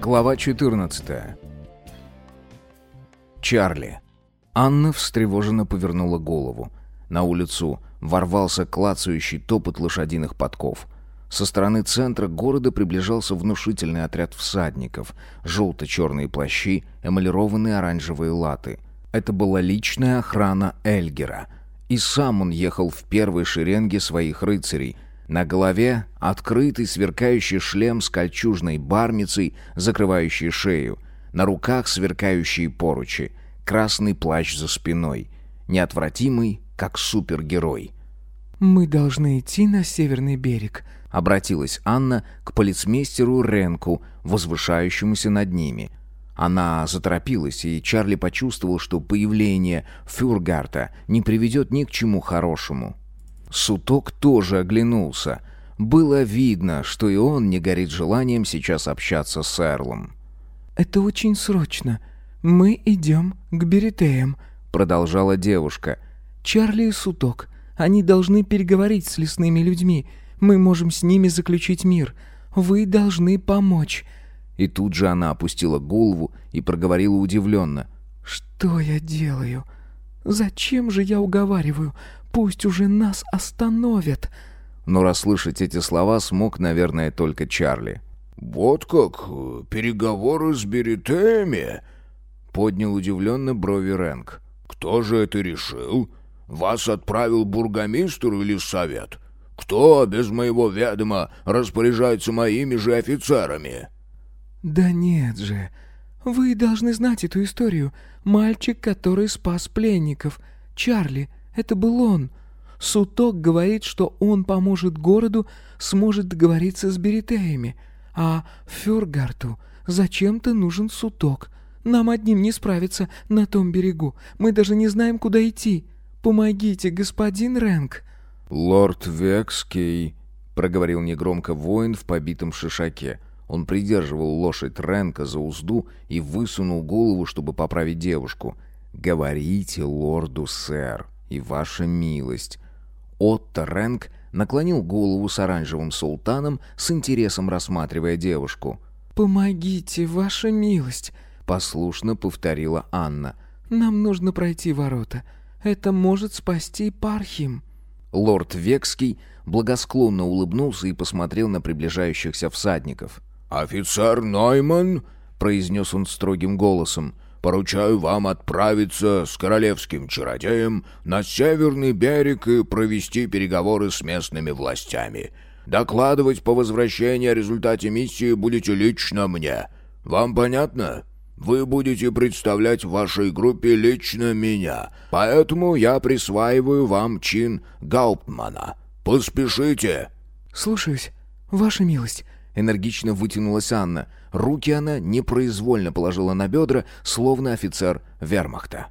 Глава 14. Чарли. Анна встревоженно повернула голову. На улицу ворвался клацающий топот лошадиных подков. Со стороны центра города приближался внушительный отряд всадников. Желто-черные плащи, эмалированные оранжевые латы. Это была личная охрана Эльгера. И сам он ехал в первой шеренге своих рыцарей – на голове открытый сверкающий шлем с кольчужной бармицей, закрывающей шею. На руках сверкающие поручи. Красный плащ за спиной. Неотвратимый, как супергерой. «Мы должны идти на северный берег», — обратилась Анна к полицмейстеру Ренку, возвышающемуся над ними. Она заторопилась, и Чарли почувствовал, что появление Фюргарта не приведет ни к чему хорошему. Суток тоже оглянулся. Было видно, что и он не горит желанием сейчас общаться с Эрлом. «Это очень срочно. Мы идем к Беритеям», — продолжала девушка. «Чарли и Суток. Они должны переговорить с лесными людьми. Мы можем с ними заключить мир. Вы должны помочь». И тут же она опустила голову и проговорила удивленно. «Что я делаю? Зачем же я уговариваю? Пусть уже нас остановят!» Но расслышать эти слова смог, наверное, только Чарли. «Вот как? Переговоры с Беритеми?» Поднял удивленно брови Рэнк. «Кто же это решил? Вас отправил бургомистр или совет? Кто без моего ведома распоряжается моими же офицерами?» «Да нет же. Вы должны знать эту историю. Мальчик, который спас пленников. Чарли, это был он. Суток говорит, что он поможет городу, сможет договориться с Беритеями. А Фюргарту зачем-то нужен Суток. Нам одним не справиться на том берегу. Мы даже не знаем, куда идти. Помогите, господин Рэнк». «Лорд Векский», — проговорил негромко воин в побитом шишаке. Он придерживал лошадь Рэнка за узду и высунул голову, чтобы поправить девушку. «Говорите лорду, сэр» и ваша милость». Отто Ренк наклонил голову с оранжевым султаном, с интересом рассматривая девушку. «Помогите, ваша милость», — послушно повторила Анна. «Нам нужно пройти ворота. Это может спасти Пархим». Лорд Векский благосклонно улыбнулся и посмотрел на приближающихся всадников. «Офицер Нойман», — произнес он строгим голосом, — поручаю вам отправиться с королевским чародеем на северный берег и провести переговоры с местными властями. Докладывать по возвращении о результате миссии будете лично мне. Вам понятно? Вы будете представлять в вашей группе лично меня, поэтому я присваиваю вам чин Гауптмана. Поспешите!» «Слушаюсь, ваша милость», — энергично вытянулась Анна — Руки она непроизвольно положила на бедра, словно офицер вермахта.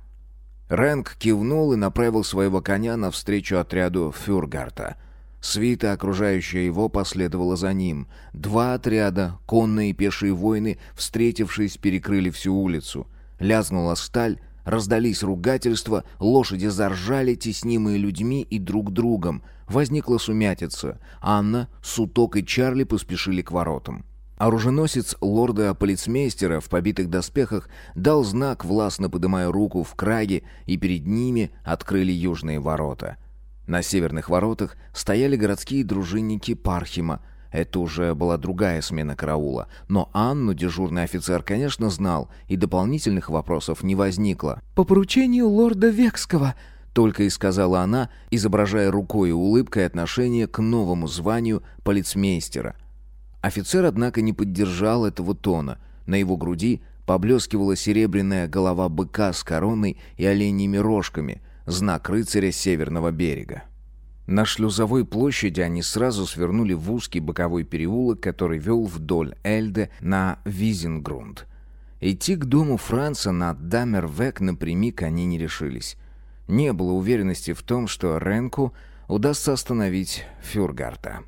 Рэнк кивнул и направил своего коня навстречу отряду Фюргарта. Свита, окружающая его, последовала за ним. Два отряда, конные и пешие воины, встретившись, перекрыли всю улицу. Лязнула сталь, раздались ругательства, лошади заржали, теснимые людьми и друг другом. Возникла сумятица. Анна, Суток и Чарли поспешили к воротам. Оруженосец лорда-полицмейстера в побитых доспехах дал знак, властно подымая руку в краге, и перед ними открыли южные ворота. На северных воротах стояли городские дружинники Пархима. Это уже была другая смена караула. Но Анну дежурный офицер, конечно, знал, и дополнительных вопросов не возникло. «По поручению лорда Векского», — только и сказала она, изображая рукой и улыбкой отношение к новому званию полицмейстера — Офицер, однако, не поддержал этого тона. На его груди поблескивала серебряная голова быка с короной и оленьими рожками, знак рыцаря северного берега. На шлюзовой площади они сразу свернули в узкий боковой переулок, который вел вдоль Эльде на Визенгрунд. Идти к дому Франца на Дамервек напрямик они не решились. Не было уверенности в том, что Ренку удастся остановить Фюргарта.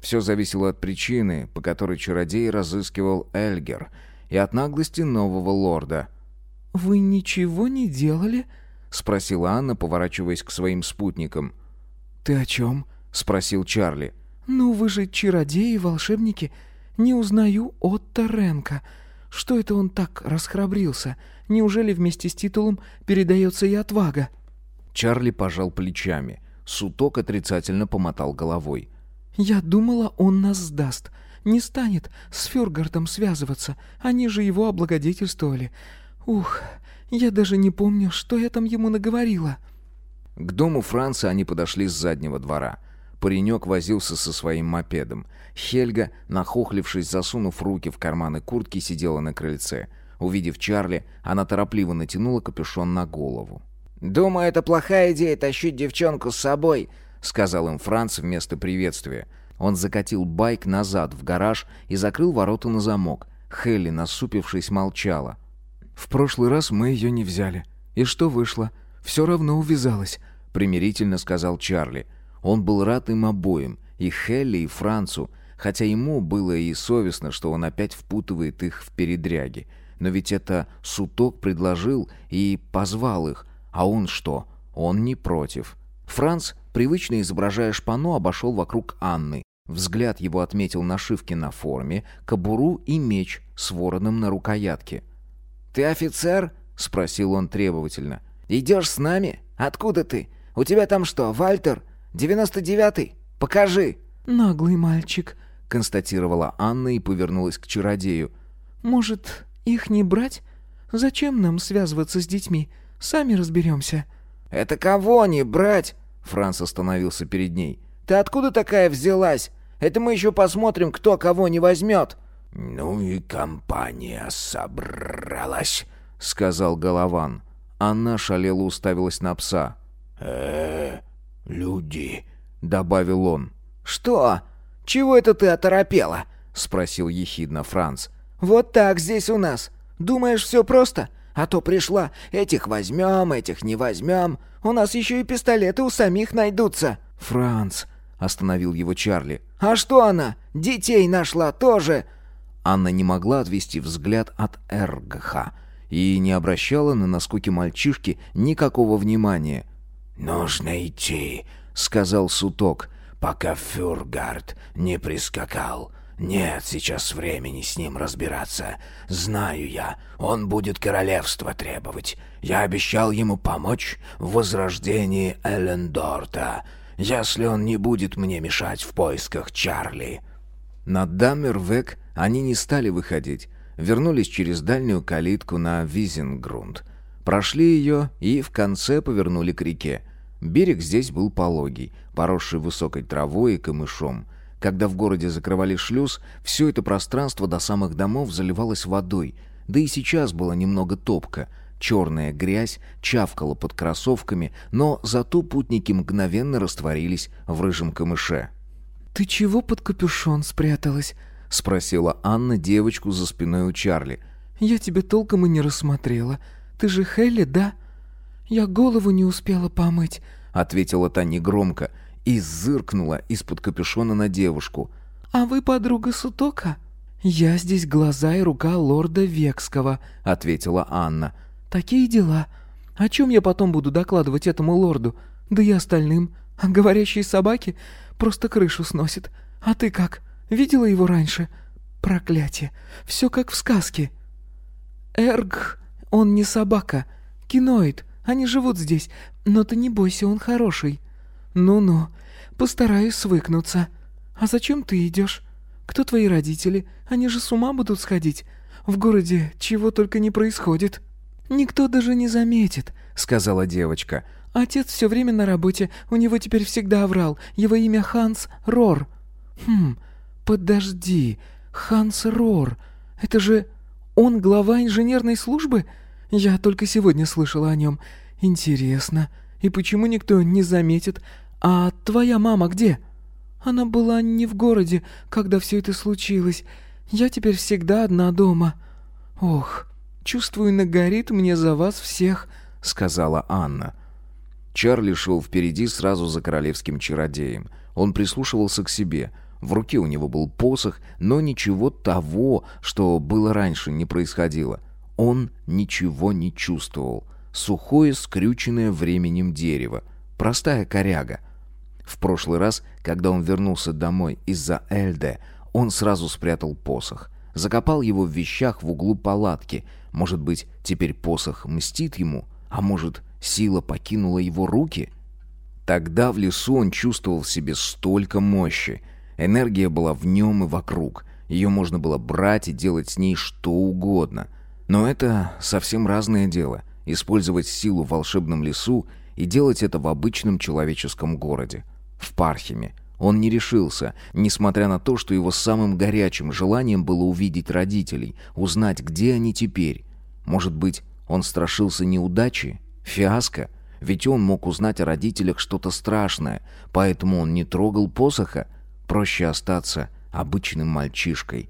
Все зависело от причины, по которой чародей разыскивал Эльгер, и от наглости нового лорда. «Вы ничего не делали?» — спросила Анна, поворачиваясь к своим спутникам. «Ты о чем?» — спросил Чарли. «Ну, вы же чародеи и волшебники. Не узнаю Отто Ренка. Что это он так расхрабрился? Неужели вместе с титулом передается и отвага?» Чарли пожал плечами. Суток отрицательно помотал головой. «Я думала, он нас сдаст. Не станет с Фюргартом связываться. Они же его облагодетельствовали. Ух, я даже не помню, что я там ему наговорила». К дому Франца они подошли с заднего двора. Паренек возился со своим мопедом. Хельга, нахохлившись, засунув руки в карманы куртки, сидела на крыльце. Увидев Чарли, она торопливо натянула капюшон на голову. «Думаю, это плохая идея тащить девчонку с собой», — сказал им Франц вместо приветствия. Он закатил байк назад в гараж и закрыл ворота на замок. Хелли, насупившись, молчала. «В прошлый раз мы ее не взяли. И что вышло? Все равно увязалась», — примирительно сказал Чарли. Он был рад им обоим, и Хелли, и Францу, хотя ему было и совестно, что он опять впутывает их в передряги. Но ведь это Суток предложил и позвал их, а он что? Он не против. Франц, привычно изображая шпану, обошел вокруг Анны. Взгляд его отметил нашивки на форме, кобуру и меч с вороном на рукоятке. «Ты офицер?» — спросил он требовательно. «Идешь с нами? Откуда ты? У тебя там что, Вальтер? Девяносто девятый? Покажи!» «Наглый мальчик», — констатировала Анна и повернулась к чародею. «Может, их не брать? Зачем нам связываться с детьми? Сами разберемся». «Это кого не брать?» Франц остановился перед ней. «Ты откуда такая взялась? Это мы еще посмотрим, кто кого не возьмет». «Ну и компания собралась», — сказал Голован. Анна шалела уставилась на пса. э люди», — добавил он. «Что? Чего это ты оторопела?» — спросил ехидно Франц. «Вот так здесь у нас. Думаешь, все просто? А то пришла, этих возьмем, этих не возьмем. У нас еще и пистолеты у самих найдутся». «Франц», — остановил его Чарли. «А что она? Детей нашла тоже!» Анна не могла отвести взгляд от Эргха и не обращала на наскоки мальчишки никакого внимания. «Нужно идти», — сказал Суток, — «пока Фюргард не прискакал. Нет сейчас времени с ним разбираться. Знаю я, он будет королевство требовать. Я обещал ему помочь в возрождении Эллендорта, если он не будет мне мешать в поисках Чарли». На Даммервек они не стали выходить. Вернулись через дальнюю калитку на Визенгрунд. Прошли ее и в конце повернули к реке. Берег здесь был пологий, поросший высокой травой и камышом. Когда в городе закрывали шлюз, все это пространство до самых домов заливалось водой, да и сейчас было немного топко. Черная грязь чавкала под кроссовками, но зато путники мгновенно растворились в рыжем камыше. «Ты чего под капюшон спряталась?» — спросила Анна девочку за спиной у Чарли. «Я тебя толком и не рассмотрела. Ты же Хелли, да?» «Я голову не успела помыть», — ответила та негромко, и зыркнула из-под капюшона на девушку. «А вы подруга Сутока?» «Я здесь глаза и рука лорда Векского», — ответила Анна. «Такие дела. О чем я потом буду докладывать этому лорду? Да и остальным. А говорящие собаки просто крышу сносит. А ты как? Видела его раньше? Проклятие. Все как в сказке». «Эрг, он не собака. Киноид. Они живут здесь. Но ты не бойся, он хороший». «Ну-ну, постараюсь свыкнуться. А зачем ты идешь? Кто твои родители? Они же с ума будут сходить. В городе чего только не происходит». «Никто даже не заметит», — сказала девочка. «Отец все время на работе, у него теперь всегда врал. Его имя Ханс Рор». «Хм, подожди, Ханс Рор. Это же он глава инженерной службы? Я только сегодня слышала о нем. Интересно. И почему никто не заметит? А твоя мама где?» «Она была не в городе, когда все это случилось. Я теперь всегда одна дома». «Ох, чувствую, нагорит мне за вас всех», — сказала Анна. Чарли шел впереди сразу за королевским чародеем. Он прислушивался к себе. В руке у него был посох, но ничего того, что было раньше, не происходило. Он ничего не чувствовал сухое, скрюченное временем дерево. Простая коряга. В прошлый раз, когда он вернулся домой из-за Эльде, Он сразу спрятал посох. Закопал его в вещах в углу палатки. Может быть, теперь посох мстит ему? А может, сила покинула его руки? Тогда в лесу он чувствовал в себе столько мощи. Энергия была в нем и вокруг. Ее можно было брать и делать с ней что угодно. Но это совсем разное дело. Использовать силу в волшебном лесу и делать это в обычном человеческом городе. В Пархиме. Он не решился, несмотря на то, что его самым горячим желанием было увидеть родителей, узнать, где они теперь. Может быть, он страшился неудачи, фиаско? Ведь он мог узнать о родителях что-то страшное, поэтому он не трогал посоха. Проще остаться обычным мальчишкой.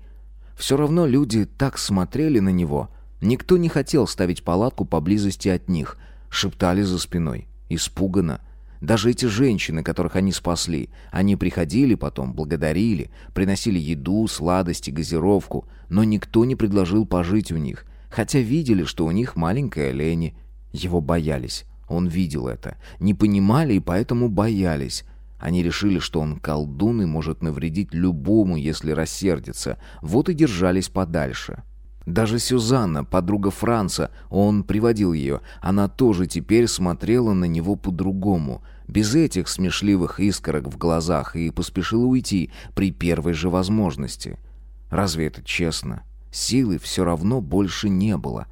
Все равно люди так смотрели на него. Никто не хотел ставить палатку поблизости от них. Шептали за спиной. Испуганно. Даже эти женщины, которых они спасли, они приходили потом, благодарили, приносили еду, сладости, газировку, но никто не предложил пожить у них, хотя видели, что у них маленькая Лени. Его боялись. Он видел это. Не понимали и поэтому боялись. Они решили, что он колдун и может навредить любому, если рассердится. Вот и держались подальше. Даже Сюзанна, подруга Франца, он приводил ее, она тоже теперь смотрела на него по-другому, без этих смешливых искорок в глазах, и поспешила уйти при первой же возможности. Разве это честно? Силы все равно больше не было.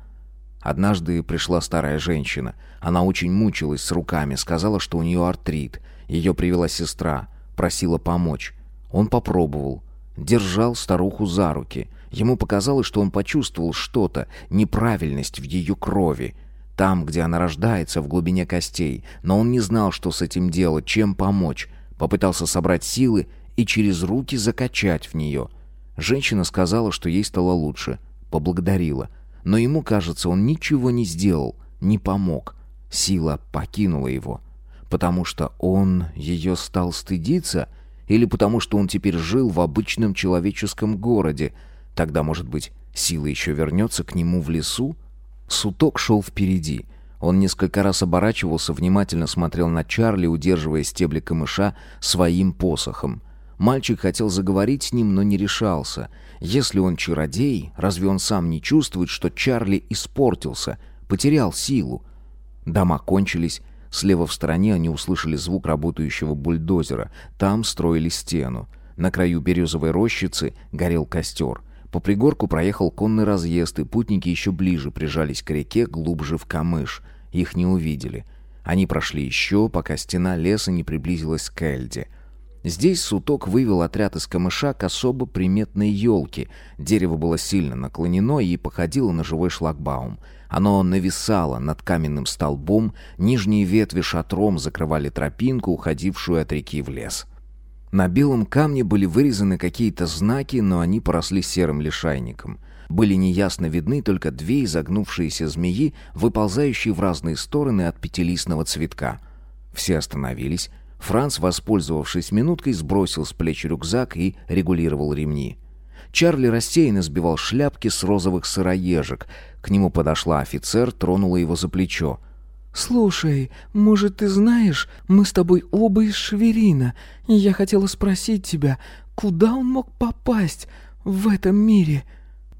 Однажды пришла старая женщина. Она очень мучилась с руками, сказала, что у нее артрит. Ее привела сестра, просила помочь. Он попробовал. Держал старуху за руки. Ему показалось, что он почувствовал что-то, неправильность в ее крови. Там, где она рождается, в глубине костей. Но он не знал, что с этим делать, чем помочь. Попытался собрать силы и через руки закачать в нее. Женщина сказала, что ей стало лучше. Поблагодарила. Но ему кажется, он ничего не сделал, не помог. Сила покинула его. Потому что он ее стал стыдиться? Или потому что он теперь жил в обычном человеческом городе? Тогда, может быть, сила еще вернется к нему в лесу? Суток шел впереди. Он несколько раз оборачивался, внимательно смотрел на Чарли, удерживая стебли камыша своим посохом. Мальчик хотел заговорить с ним, но не решался. Если он чародей, разве он сам не чувствует, что Чарли испортился, потерял силу? Дома кончились. Слева в стороне они услышали звук работающего бульдозера. Там строили стену. На краю березовой рощицы горел костер. По пригорку проехал конный разъезд, и путники еще ближе прижались к реке, глубже в камыш. Их не увидели. Они прошли еще, пока стена леса не приблизилась к Эльде. Здесь Суток вывел отряд из камыша к особо приметной елке. Дерево было сильно наклонено и походило на живой шлагбаум. Оно нависало над каменным столбом, нижние ветви шатром закрывали тропинку, уходившую от реки в лес. На белом камне были вырезаны какие-то знаки, но они поросли серым лишайником. Были неясно видны только две изогнувшиеся змеи, выползающие в разные стороны от пятилистного цветка. Все остановились, Франц, воспользовавшись минуткой, сбросил с плеч рюкзак и регулировал ремни. Чарли рассеянно сбивал шляпки с розовых сыроежек. К нему подошла офицер, тронула его за плечо. «Слушай, может, ты знаешь, мы с тобой оба из Шверина, и я хотела спросить тебя, куда он мог попасть в этом мире?»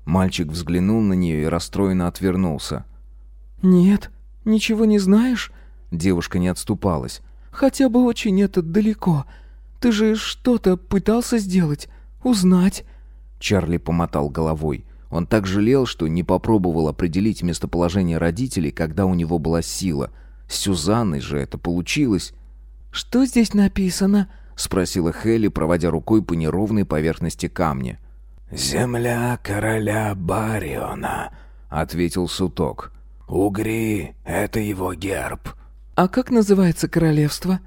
Мальчик взглянул на нее и расстроенно отвернулся. «Нет, ничего не знаешь?» Девушка не отступалась. Хотя бы очень это далеко. Ты же что-то пытался сделать, узнать». Чарли помотал головой. Он так жалел, что не попробовал определить местоположение родителей, когда у него была сила. С Сюзанной же это получилось. «Что здесь написано?» — спросила Хелли, проводя рукой по неровной поверхности камня. «Земля короля Бариона», — ответил Суток. «Угри — это его герб». «А как называется королевство?»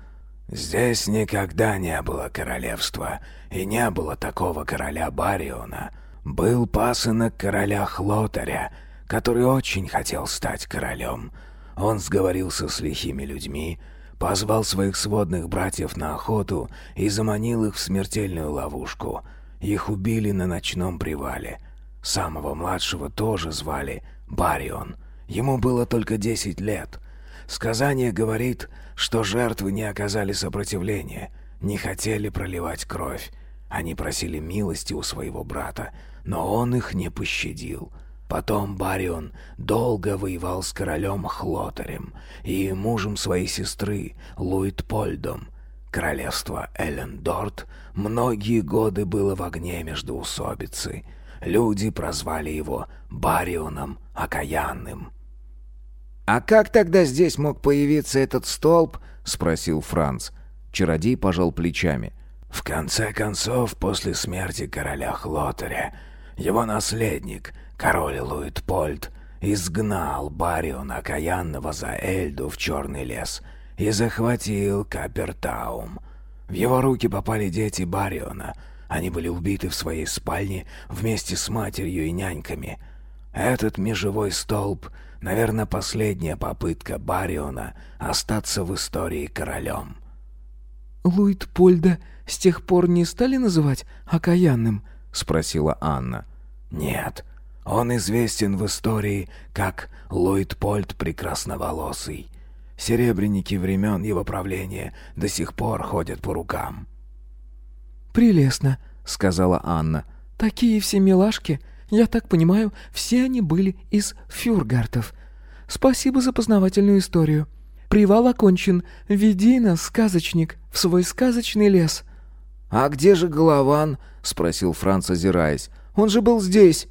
«Здесь никогда не было королевства, и не было такого короля Бариона. Был пасынок короля Хлотаря, который очень хотел стать королем. Он сговорился с лихими людьми, позвал своих сводных братьев на охоту и заманил их в смертельную ловушку. Их убили на ночном привале. Самого младшего тоже звали Барион. Ему было только десять лет — Сказание говорит, что жертвы не оказали сопротивления, не хотели проливать кровь. Они просили милости у своего брата, но он их не пощадил. Потом Барион долго воевал с королем Хлотарем и мужем своей сестры Луитпольдом. Королевство Эллендорт многие годы было в огне между усобицы. Люди прозвали его Барионом Окаянным. «А как тогда здесь мог появиться этот столб?» — спросил Франц. Чародей пожал плечами. «В конце концов, после смерти короля Хлотаря, его наследник, король Луитпольд, изгнал Бариона Окаянного за Эльду в Черный лес и захватил Капертаум. В его руки попали дети Бариона. Они были убиты в своей спальне вместе с матерью и няньками. Этот межевой столб, наверное, последняя попытка Бариона остаться в истории королем. «Луитпольда с тех пор не стали называть окаянным?» — спросила Анна. «Нет, он известен в истории как Луитпольд Прекрасноволосый. Серебряники времен его правления до сих пор ходят по рукам». «Прелестно», — сказала Анна. «Такие все милашки. Я так понимаю, все они были из фюргартов. Спасибо за познавательную историю. Привал окончен. Веди нас, сказочник, в свой сказочный лес». «А где же Голован?» — спросил Франц, озираясь. «Он же был здесь».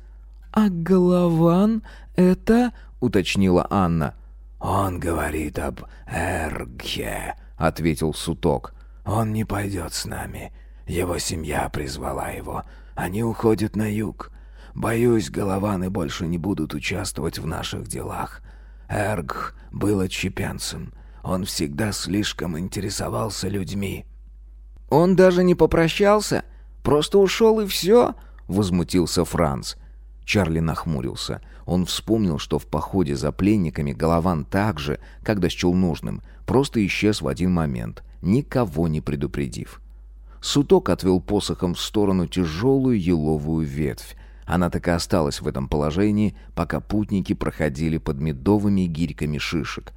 «А Голован — это...» — уточнила Анна. «Он говорит об Эргхе», — ответил Суток. «Он не пойдет с нами. Его семья призвала его. Они уходят на юг. Боюсь, Голованы больше не будут участвовать в наших делах. Эрг был отщепенцем. Он всегда слишком интересовался людьми». «Он даже не попрощался? Просто ушел и все?» — возмутился Франц. Чарли нахмурился. Он вспомнил, что в походе за пленниками Голован так же, когда счел нужным, просто исчез в один момент, никого не предупредив. Суток отвел посохом в сторону тяжелую еловую ветвь. Она так и осталась в этом положении, пока путники проходили под медовыми гирьками шишек.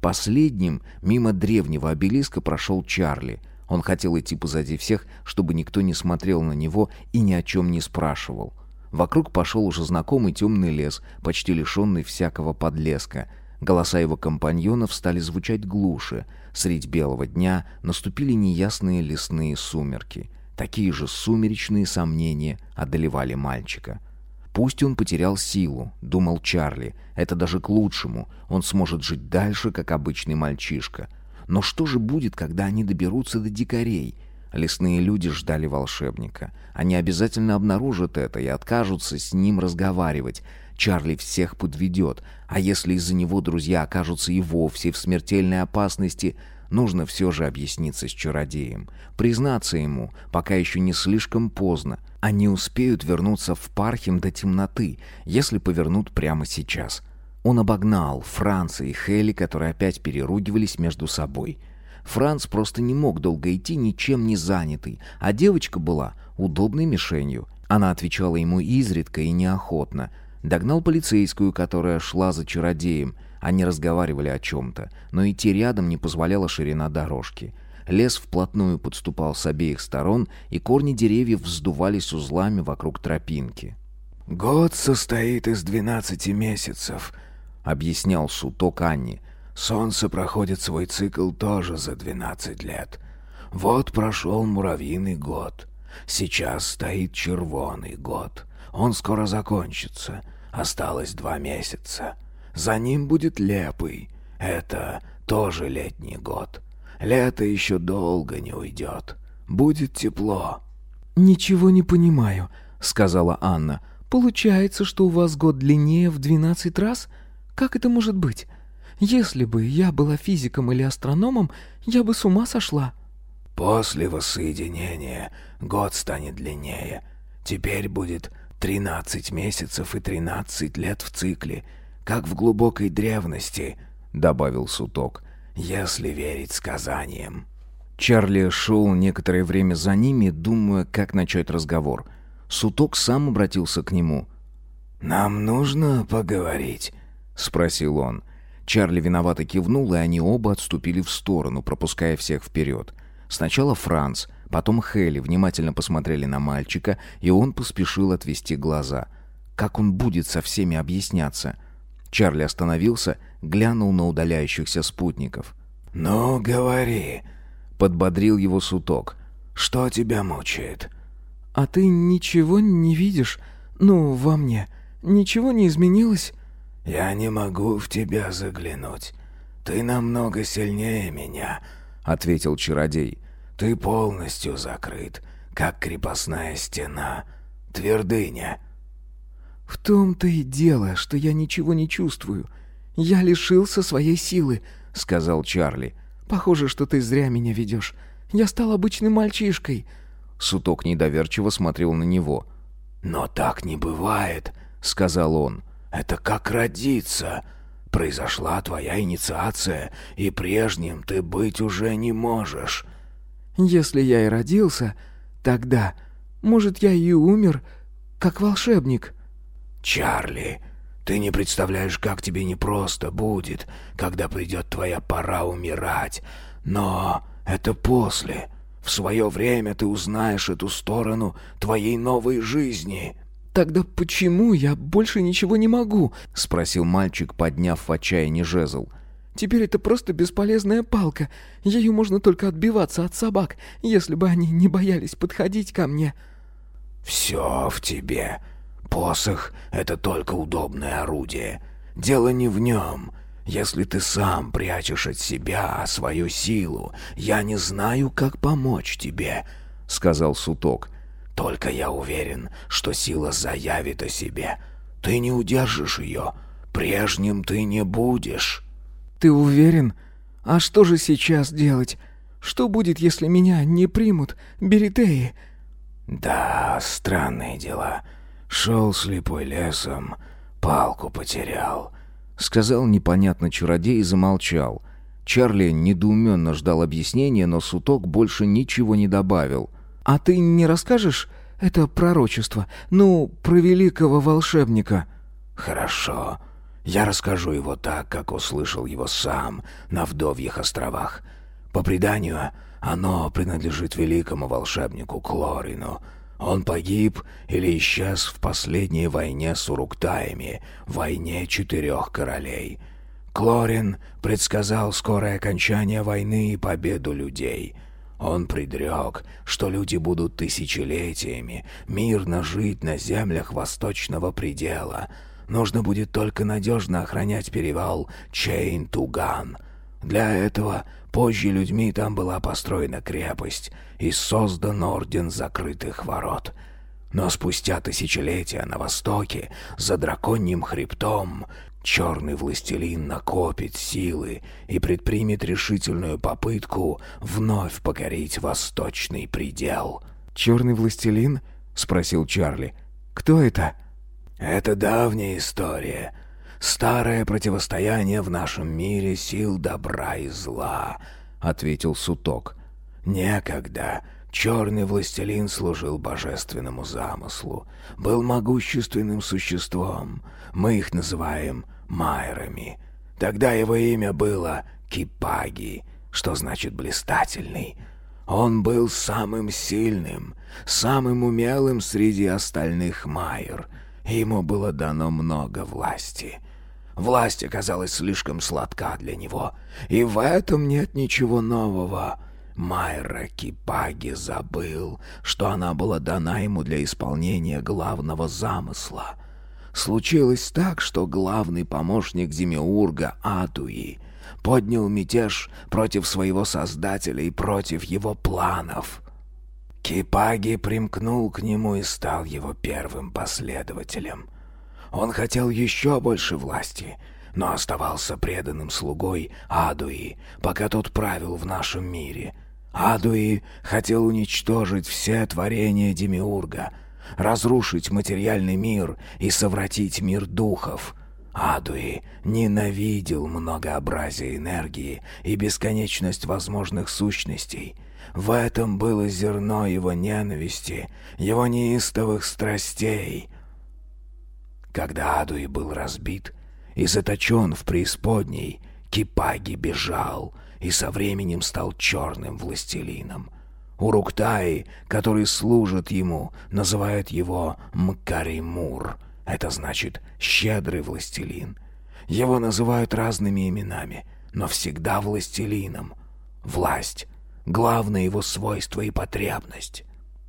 Последним мимо древнего обелиска прошел Чарли. Он хотел идти позади всех, чтобы никто не смотрел на него и ни о чем не спрашивал. Вокруг пошел уже знакомый темный лес, почти лишенный всякого подлеска. Голоса его компаньонов стали звучать глуше. Средь белого дня наступили неясные лесные сумерки. Такие же сумеречные сомнения одолевали мальчика. Пусть он потерял силу, думал Чарли, это даже к лучшему. Он сможет жить дальше, как обычный мальчишка. Но что же будет, когда они доберутся до дикарей? Лесные люди ждали волшебника. Они обязательно обнаружат это и откажутся с ним разговаривать. Чарли всех подведет, а если из-за него друзья окажутся и вовсе в смертельной опасности, нужно все же объясниться с чародеем. Признаться ему, пока еще не слишком поздно. Они успеют вернуться в Пархим до темноты, если повернут прямо сейчас. Он обогнал Франца и Хелли, которые опять переругивались между собой. Франц просто не мог долго идти, ничем не занятый, а девочка была удобной мишенью. Она отвечала ему изредка и неохотно. Догнал полицейскую, которая шла за чародеем. Они разговаривали о чем-то, но идти рядом не позволяла ширина дорожки. Лес вплотную подступал с обеих сторон, и корни деревьев вздувались узлами вокруг тропинки. «Год состоит из двенадцати месяцев», — объяснял Суток Анни. Солнце проходит свой цикл тоже за 12 лет. Вот прошел муравьиный год. Сейчас стоит червоный год. Он скоро закончится. Осталось два месяца. За ним будет лепый. Это тоже летний год. Лето еще долго не уйдет. Будет тепло. «Ничего не понимаю», — сказала Анна. «Получается, что у вас год длиннее в двенадцать раз? Как это может быть? Если бы я была физиком или астрономом, я бы с ума сошла». «После воссоединения год станет длиннее. Теперь будет тринадцать месяцев и тринадцать лет в цикле, как в глубокой древности», — добавил Суток, — «если верить сказаниям». Чарли шел некоторое время за ними, думая, как начать разговор. Суток сам обратился к нему. «Нам нужно поговорить», — спросил он. — Чарли виновато кивнул, и они оба отступили в сторону, пропуская всех вперед. Сначала Франц, Потом Хелли внимательно посмотрели на мальчика, и он поспешил отвести глаза. Как он будет со всеми объясняться? Чарли остановился, глянул на удаляющихся спутников. «Ну, говори», — подбодрил его суток. «Что тебя мучает?» «А ты ничего не видишь? Ну, во мне. Ничего не изменилось?» «Я не могу в тебя заглянуть. Ты намного сильнее меня», — ответил чародей. «Ты полностью закрыт, как крепостная стена, твердыня». «В том-то и дело, что я ничего не чувствую. Я лишился своей силы», — сказал Чарли. «Похоже, что ты зря меня ведешь. Я стал обычным мальчишкой». Суток недоверчиво смотрел на него. «Но так не бывает», — сказал он. «Это как родиться. Произошла твоя инициация, и прежним ты быть уже не можешь». «Если я и родился, тогда, может, я и умер, как волшебник». «Чарли, ты не представляешь, как тебе непросто будет, когда придет твоя пора умирать. Но это после. В свое время ты узнаешь эту сторону твоей новой жизни». «Тогда почему я больше ничего не могу?» — спросил мальчик, подняв в отчаянии жезл. «Теперь это просто бесполезная палка. Ею можно только отбиваться от собак, если бы они не боялись подходить ко мне». «Все в тебе. Посох — это только удобное орудие. Дело не в нем. Если ты сам прячешь от себя свою силу, я не знаю, как помочь тебе», — сказал Суток. Только я уверен, что сила заявит о себе. Ты не удержишь ее. Прежним ты не будешь». «Ты уверен? А что же сейчас делать? Что будет, если меня не примут, Беритеи?» «Да, странные дела. Шел слепой лесом, палку потерял», — сказал непонятно чародей и замолчал. Чарли недоуменно ждал объяснения, но Суток больше ничего не добавил. «А ты не расскажешь это пророчество? Ну, про великого волшебника?» «Хорошо. Я расскажу его так, как услышал его сам на Вдовьих островах. По преданию, оно принадлежит великому волшебнику Клорину. Он погиб или исчез в последней войне с Уруктаями, войне четырех королей. Клорин предсказал скорое окончание войны и победу людей». Он предрек, что люди будут тысячелетиями мирно жить на землях восточного предела. Нужно будет только надежно охранять перевал Чейн-Туган. Для этого позже людьми там была построена крепость и создан Орден Закрытых Ворот. Но спустя тысячелетия на востоке, за драконьим хребтом, черный властелин накопит силы и предпримет решительную попытку вновь покорить восточный предел. «Черный властелин?» — спросил Чарли. «Кто это?» «Это давняя история. Старое противостояние в нашем мире сил добра и зла», — ответил Суток. «Некогда черный властелин служил божественному замыслу, был могущественным существом. Мы их называем Майрами. Тогда его имя было Кипаги, что значит «блистательный». Он был самым сильным, самым умелым среди остальных Майер. Ему было дано много власти. Власть оказалась слишком сладка для него, и в этом нет ничего нового. Майра Кипаги забыл, что она была дана ему для исполнения главного замысла — Случилось так, что главный помощник Демиурга Атуи поднял мятеж против своего создателя и против его планов. Кипаги примкнул к нему и стал его первым последователем. Он хотел еще больше власти, но оставался преданным слугой Адуи, пока тот правил в нашем мире. Адуи хотел уничтожить все творения Демиурга — разрушить материальный мир и совратить мир духов. Адуи ненавидел многообразие энергии и бесконечность возможных сущностей. В этом было зерно его ненависти, его неистовых страстей. Когда Адуи был разбит и заточен в преисподней, Кипаги бежал и со временем стал черным властелином. Уруктаи, которые служат ему, называют его Мкаримур. Это значит «щедрый властелин». Его называют разными именами, но всегда властелином. Власть — главное его свойство и потребность.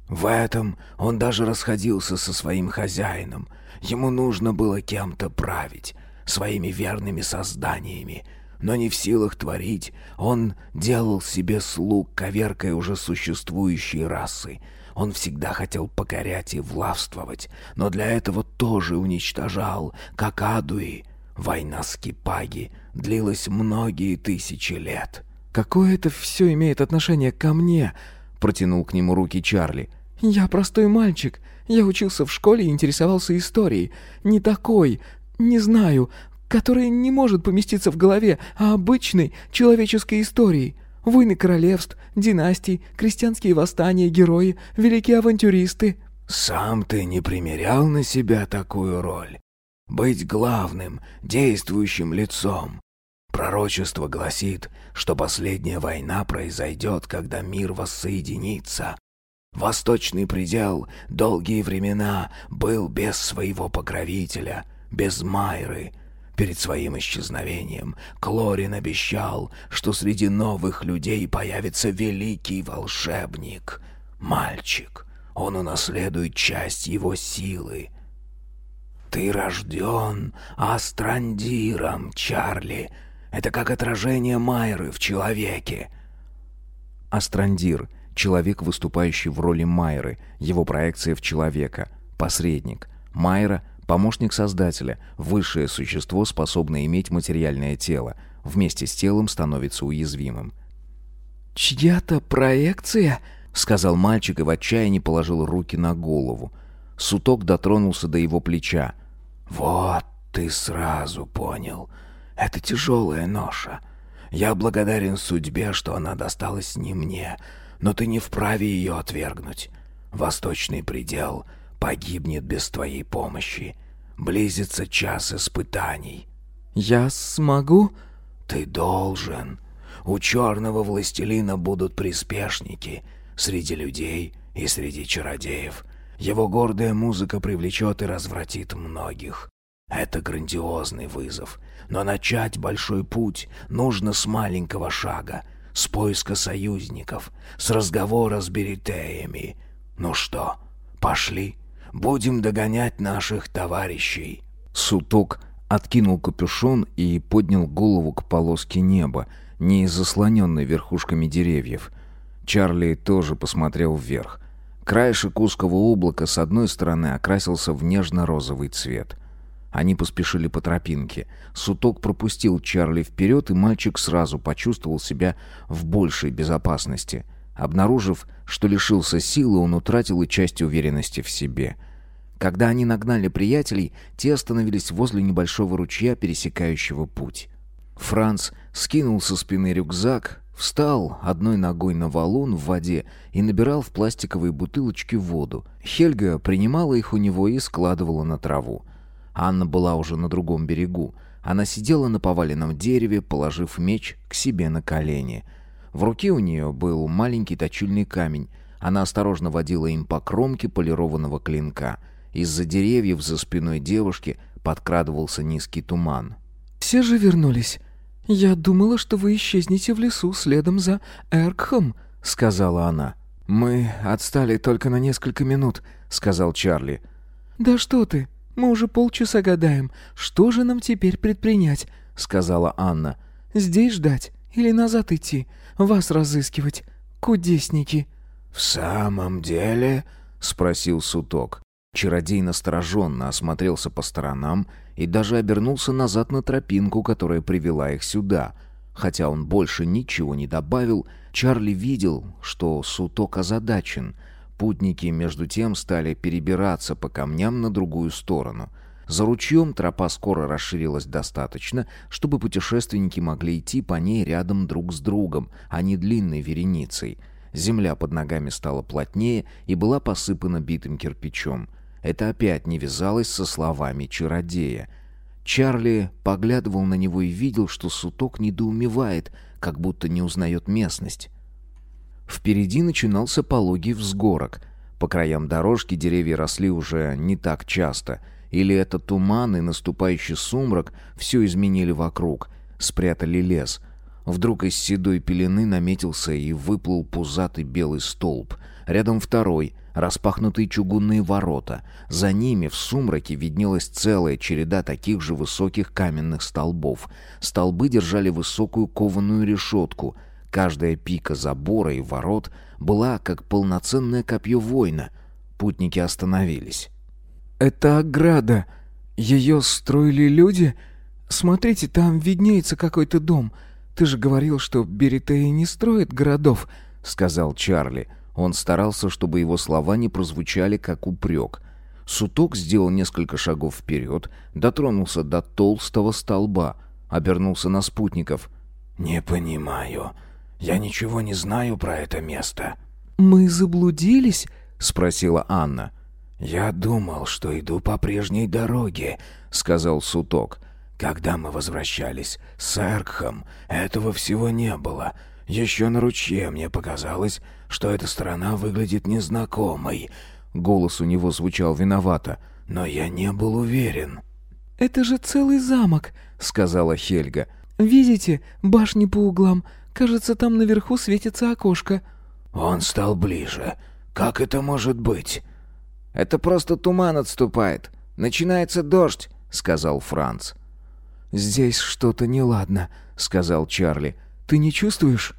В этом он даже расходился со своим хозяином. Ему нужно было кем-то править, своими верными созданиями, но не в силах творить, он делал себе слуг, коверкой уже существующей расы. Он всегда хотел покорять и властвовать, но для этого тоже уничтожал, как Адуи. Война с Кипаги длилась многие тысячи лет. «Какое это все имеет отношение ко мне?» — протянул к нему руки Чарли. «Я простой мальчик. Я учился в школе и интересовался историей. Не такой, не знаю, который не может поместиться в голове, а обычной человеческой историей. Войны королевств, династий, крестьянские восстания, герои, великие авантюристы». «Сам ты не примерял на себя такую роль? Быть главным, действующим лицом. Пророчество гласит, что последняя война произойдет, когда мир воссоединится. Восточный предел долгие времена был без своего покровителя, без Майры, Перед своим исчезновением Клорин обещал, что среди новых людей появится великий волшебник. Мальчик. Он унаследует часть его силы. Ты рожден Астрандиром, Чарли. Это как отражение Майры в человеке. Астрандир — человек, выступающий в роли Майры, его проекция в человека, посредник. Майра — Помощник Создателя, высшее существо, способное иметь материальное тело, вместе с телом становится уязвимым. «Чья-то проекция?» — сказал мальчик и в отчаянии положил руки на голову. Суток дотронулся до его плеча. «Вот ты сразу понял. Это тяжелая ноша. Я благодарен судьбе, что она досталась не мне, но ты не вправе ее отвергнуть. Восточный предел погибнет без твоей помощи. Близится час испытаний. Я смогу? Ты должен. У черного властелина будут приспешники среди людей и среди чародеев. Его гордая музыка привлечет и развратит многих. Это грандиозный вызов. Но начать большой путь нужно с маленького шага, с поиска союзников, с разговора с беритеями. Ну что, пошли? Будем догонять наших товарищей». Суток откинул капюшон и поднял голову к полоске неба, не заслоненной верхушками деревьев. Чарли тоже посмотрел вверх. Краешек узкого облака с одной стороны окрасился в нежно-розовый цвет. Они поспешили по тропинке. Суток пропустил Чарли вперед, и мальчик сразу почувствовал себя в большей безопасности. Обнаружив, что лишился силы, он утратил и часть уверенности в себе — когда они нагнали приятелей, те остановились возле небольшого ручья, пересекающего путь. Франц скинул со спины рюкзак, встал одной ногой на валун в воде и набирал в пластиковые бутылочки воду. Хельга принимала их у него и складывала на траву. Анна была уже на другом берегу. Она сидела на поваленном дереве, положив меч к себе на колени. В руке у нее был маленький точильный камень. Она осторожно водила им по кромке полированного клинка — из-за деревьев за спиной девушки подкрадывался низкий туман. «Все же вернулись. Я думала, что вы исчезнете в лесу следом за Эркхом», — сказала она. «Мы отстали только на несколько минут», — сказал Чарли. «Да что ты, мы уже полчаса гадаем. Что же нам теперь предпринять?» — сказала Анна. «Здесь ждать или назад идти? Вас разыскивать? Кудесники!» «В самом деле?» — спросил Суток. Чародей настороженно осмотрелся по сторонам и даже обернулся назад на тропинку, которая привела их сюда. Хотя он больше ничего не добавил, Чарли видел, что суток озадачен. Путники, между тем, стали перебираться по камням на другую сторону. За ручьем тропа скоро расширилась достаточно, чтобы путешественники могли идти по ней рядом друг с другом, а не длинной вереницей. Земля под ногами стала плотнее и была посыпана битым кирпичом. Это опять не вязалось со словами чародея. Чарли поглядывал на него и видел, что Суток недоумевает, как будто не узнает местность. Впереди начинался пологий взгорок. По краям дорожки деревья росли уже не так часто. Или это туман и наступающий сумрак все изменили вокруг, спрятали лес. Вдруг из седой пелены наметился и выплыл пузатый белый столб. Рядом второй — распахнутые чугунные ворота. За ними в сумраке виднелась целая череда таких же высоких каменных столбов. Столбы держали высокую кованую решетку. Каждая пика забора и ворот была как полноценное копье воина. Путники остановились. «Это ограда. Ее строили люди? Смотрите, там виднеется какой-то дом. Ты же говорил, что Беритеи не строят городов», — сказал Чарли. Он старался, чтобы его слова не прозвучали как упрек. Суток сделал несколько шагов вперед, дотронулся до толстого столба, обернулся на спутников. «Не понимаю. Я ничего не знаю про это место». «Мы заблудились?» — спросила Анна. «Я думал, что иду по прежней дороге», — сказал Суток. «Когда мы возвращались с Эркхом, этого всего не было. Еще на ручье мне показалось, что эта сторона выглядит незнакомой. Голос у него звучал виновато, но я не был уверен. «Это же целый замок», — сказала Хельга. «Видите, башни по углам. Кажется, там наверху светится окошко». Он стал ближе. Как это может быть? «Это просто туман отступает. Начинается дождь», — сказал Франц. «Здесь что-то неладно», — сказал Чарли. «Ты не чувствуешь?»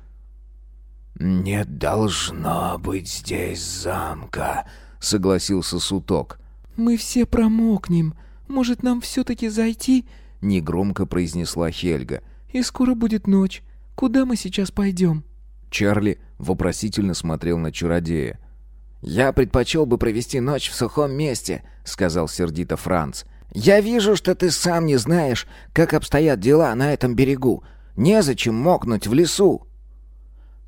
«Не должно быть здесь замка», — согласился Суток. «Мы все промокнем. Может, нам все-таки зайти?» — негромко произнесла Хельга. «И скоро будет ночь. Куда мы сейчас пойдем?» Чарли вопросительно смотрел на чародея. «Я предпочел бы провести ночь в сухом месте», — сказал сердито Франц. «Я вижу, что ты сам не знаешь, как обстоят дела на этом берегу. Незачем мокнуть в лесу».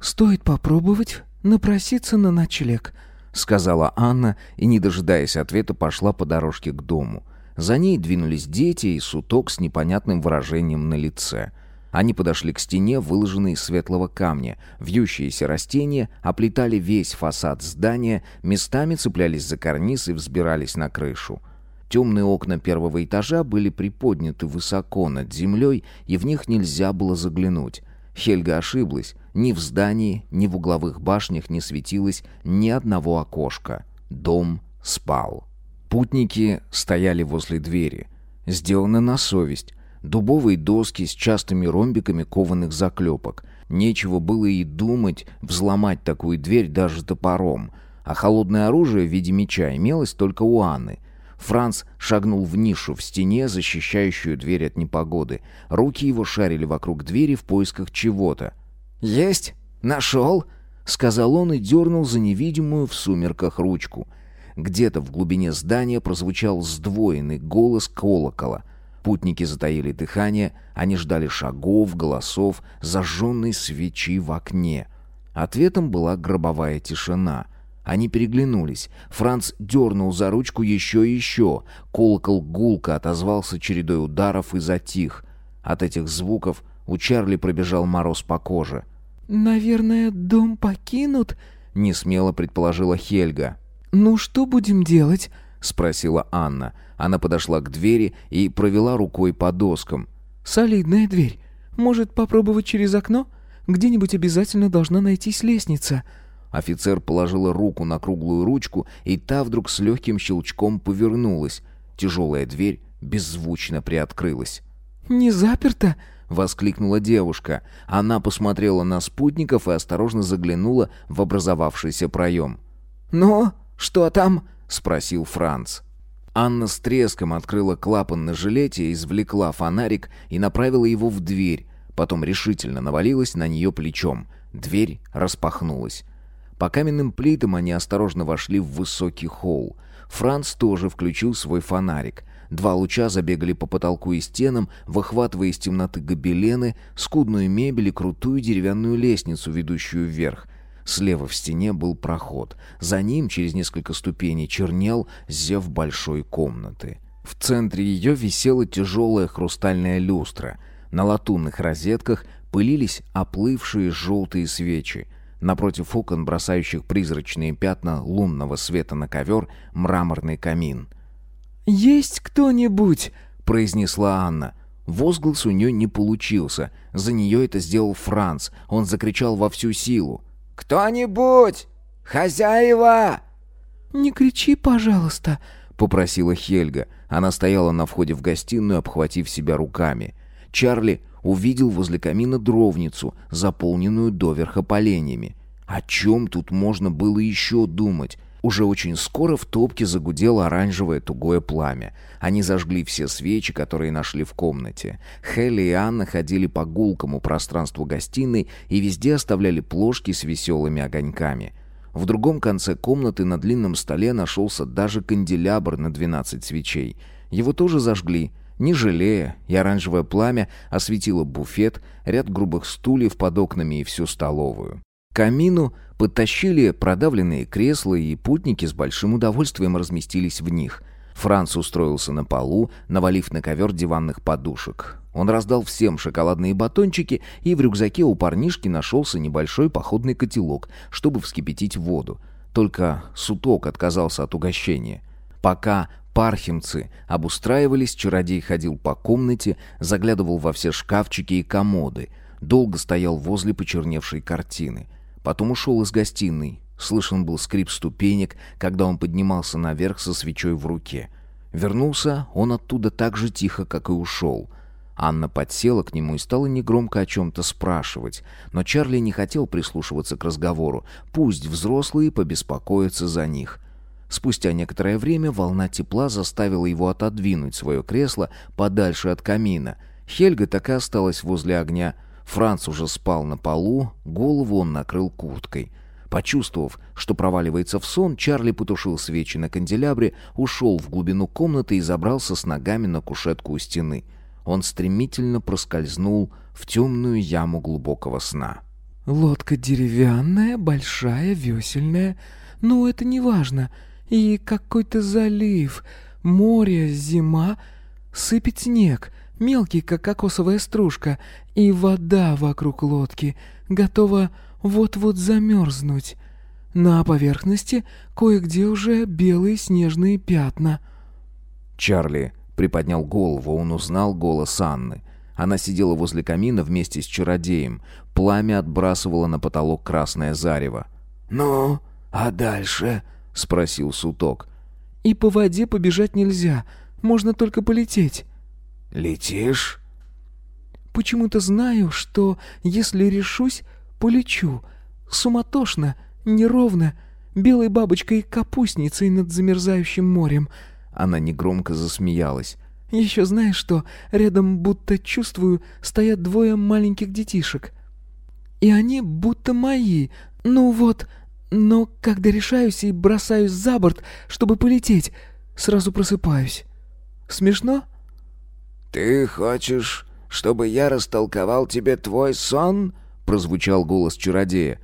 «Стоит попробовать напроситься на ночлег», — сказала Анна и, не дожидаясь ответа, пошла по дорожке к дому. За ней двинулись дети и суток с непонятным выражением на лице. Они подошли к стене, выложенной из светлого камня. Вьющиеся растения оплетали весь фасад здания, местами цеплялись за карниз и взбирались на крышу. Темные окна первого этажа были приподняты высоко над землей, и в них нельзя было заглянуть. Хельга ошиблась. Ни в здании, ни в угловых башнях не светилось ни одного окошка. Дом спал. Путники стояли возле двери. Сделано на совесть. Дубовые доски с частыми ромбиками кованых заклепок. Нечего было и думать взломать такую дверь даже топором. А холодное оружие в виде меча имелось только у Анны — Франц шагнул в нишу в стене, защищающую дверь от непогоды. Руки его шарили вокруг двери в поисках чего-то. «Есть! Нашел!» — сказал он и дернул за невидимую в сумерках ручку. Где-то в глубине здания прозвучал сдвоенный голос колокола. Путники затаили дыхание, они ждали шагов, голосов, зажженной свечи в окне. Ответом была гробовая тишина — они переглянулись. Франц дернул за ручку еще и еще. Колокол гулко отозвался чередой ударов и затих. От этих звуков у Чарли пробежал мороз по коже. «Наверное, дом покинут?» — несмело предположила Хельга. «Ну, что будем делать?» — спросила Анна. Она подошла к двери и провела рукой по доскам. «Солидная дверь. Может, попробовать через окно? Где-нибудь обязательно должна найтись лестница». Офицер положила руку на круглую ручку, и та вдруг с легким щелчком повернулась. Тяжелая дверь беззвучно приоткрылась. «Не заперто?» — воскликнула девушка. Она посмотрела на спутников и осторожно заглянула в образовавшийся проем. «Ну, что там?» — спросил Франц. Анна с треском открыла клапан на жилете, извлекла фонарик и направила его в дверь. Потом решительно навалилась на нее плечом. Дверь распахнулась. По каменным плитам они осторожно вошли в высокий холл. Франц тоже включил свой фонарик. Два луча забегали по потолку и стенам, выхватывая из темноты гобелены, скудную мебель и крутую деревянную лестницу, ведущую вверх. Слева в стене был проход. За ним, через несколько ступеней, чернел зев большой комнаты. В центре ее висела тяжелая хрустальная люстра. На латунных розетках пылились оплывшие желтые свечи — Напротив окон, бросающих призрачные пятна лунного света на ковер, мраморный камин. «Есть кто-нибудь?» — произнесла Анна. Возглас у нее не получился. За нее это сделал Франц. Он закричал во всю силу. «Кто-нибудь! Хозяева!» «Не кричи, пожалуйста!» — попросила Хельга. Она стояла на входе в гостиную, обхватив себя руками. Чарли увидел возле камина дровницу, заполненную доверха поленьями. О чем тут можно было еще думать? Уже очень скоро в топке загудело оранжевое тугое пламя. Они зажгли все свечи, которые нашли в комнате. Хелли и Анна ходили по гулкому пространству гостиной и везде оставляли плошки с веселыми огоньками. В другом конце комнаты на длинном столе нашелся даже канделябр на 12 свечей. Его тоже зажгли, не жалея, и оранжевое пламя осветило буфет, ряд грубых стульев под окнами и всю столовую. К камину подтащили продавленные кресла, и путники с большим удовольствием разместились в них. Франц устроился на полу, навалив на ковер диванных подушек. Он раздал всем шоколадные батончики, и в рюкзаке у парнишки нашелся небольшой походный котелок, чтобы вскипятить воду. Только суток отказался от угощения. Пока пархимцы обустраивались, чародей ходил по комнате, заглядывал во все шкафчики и комоды, долго стоял возле почерневшей картины — Потом ушел из гостиной. Слышен был скрип ступенек, когда он поднимался наверх со свечой в руке. Вернулся он оттуда так же тихо, как и ушел. Анна подсела к нему и стала негромко о чем-то спрашивать. Но Чарли не хотел прислушиваться к разговору. Пусть взрослые побеспокоятся за них. Спустя некоторое время волна тепла заставила его отодвинуть свое кресло подальше от камина. Хельга так и осталась возле огня — Франц уже спал на полу, голову он накрыл курткой. Почувствовав, что проваливается в сон, Чарли потушил свечи на канделябре, ушел в глубину комнаты и забрался с ногами на кушетку у стены. Он стремительно проскользнул в темную яму глубокого сна. «Лодка деревянная, большая, весельная. Ну, это не важно. И какой-то залив, море, зима, сыпет снег мелкий, как кокосовая стружка, и вода вокруг лодки, готова вот-вот замерзнуть. На поверхности кое-где уже белые снежные пятна. Чарли приподнял голову, он узнал голос Анны. Она сидела возле камина вместе с чародеем. Пламя отбрасывало на потолок красное зарево. «Ну, а дальше?» — спросил Суток. «И по воде побежать нельзя, можно только полететь». «Летишь?» «Почему-то знаю, что, если решусь, полечу. Суматошно, неровно, белой бабочкой и капустницей над замерзающим морем». Она негромко засмеялась. «Еще знаешь что? Рядом, будто чувствую, стоят двое маленьких детишек. И они будто мои. Ну вот, но когда решаюсь и бросаюсь за борт, чтобы полететь, сразу просыпаюсь. Смешно?» «Ты хочешь, чтобы я растолковал тебе твой сон?» — прозвучал голос чародея.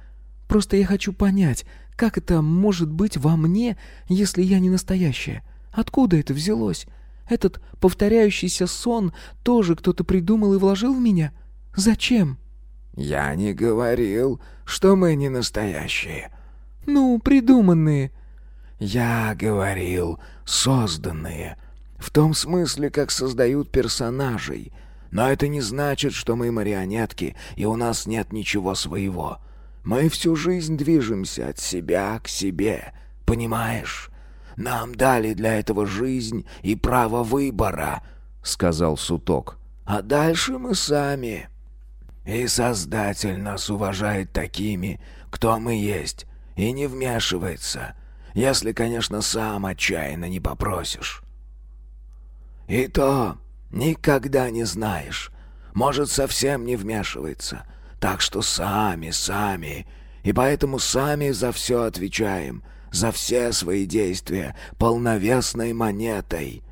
«Просто я хочу понять, как это может быть во мне, если я не настоящая? Откуда это взялось? Этот повторяющийся сон тоже кто-то придумал и вложил в меня? Зачем?» «Я не говорил, что мы не настоящие». «Ну, придуманные». «Я говорил, созданные». В том смысле, как создают персонажей. Но это не значит, что мы марионетки, и у нас нет ничего своего. Мы всю жизнь движемся от себя к себе, понимаешь? Нам дали для этого жизнь и право выбора, — сказал Суток. А дальше мы сами. И Создатель нас уважает такими, кто мы есть, и не вмешивается, если, конечно, сам отчаянно не попросишь. И то никогда не знаешь. Может, совсем не вмешивается. Так что сами, сами. И поэтому сами за все отвечаем. За все свои действия полновесной монетой.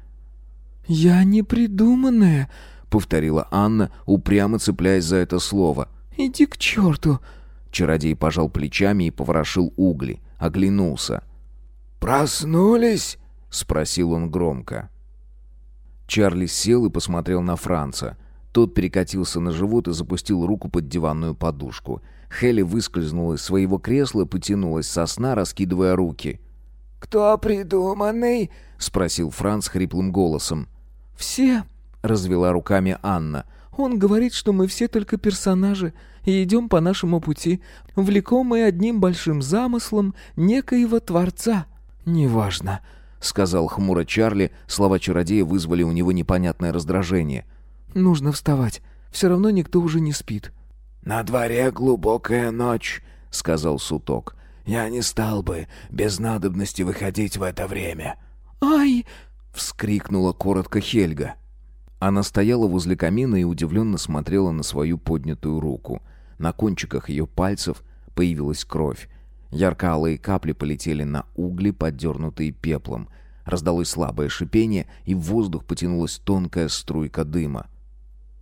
«Я не придуманная», — повторила Анна, упрямо цепляясь за это слово. «Иди к черту!» Чародей пожал плечами и поворошил угли, оглянулся. «Проснулись?» — спросил он громко. Чарли сел и посмотрел на Франца. Тот перекатился на живот и запустил руку под диванную подушку. Хелли выскользнула из своего кресла и потянулась со сна, раскидывая руки. «Кто придуманный?» — спросил Франц хриплым голосом. «Все», — развела руками Анна. «Он говорит, что мы все только персонажи и идем по нашему пути, влекомые одним большим замыслом некоего Творца». «Неважно», — сказал хмуро Чарли. Слова чародея вызвали у него непонятное раздражение. «Нужно вставать. Все равно никто уже не спит». «На дворе глубокая ночь», — сказал Суток. «Я не стал бы без надобности выходить в это время». «Ай!» — вскрикнула коротко Хельга. Она стояла возле камина и удивленно смотрела на свою поднятую руку. На кончиках ее пальцев появилась кровь. Ярко-алые капли полетели на угли, поддернутые пеплом. Раздалось слабое шипение, и в воздух потянулась тонкая струйка дыма.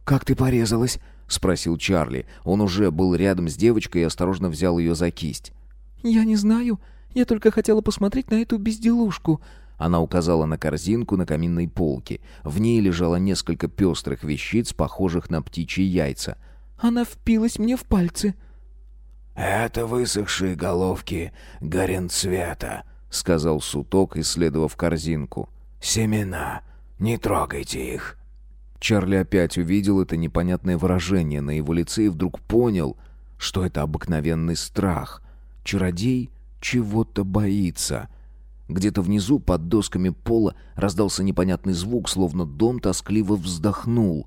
«Как ты порезалась?» — спросил Чарли. Он уже был рядом с девочкой и осторожно взял ее за кисть. «Я не знаю. Я только хотела посмотреть на эту безделушку». Она указала на корзинку на каминной полке. В ней лежало несколько пестрых вещиц, похожих на птичьи яйца. «Она впилась мне в пальцы». «Это высохшие головки горенцвета», — сказал Суток, исследовав корзинку. «Семена. Не трогайте их». Чарли опять увидел это непонятное выражение на его лице и вдруг понял, что это обыкновенный страх. Чародей чего-то боится. Где-то внизу, под досками пола, раздался непонятный звук, словно дом тоскливо вздохнул.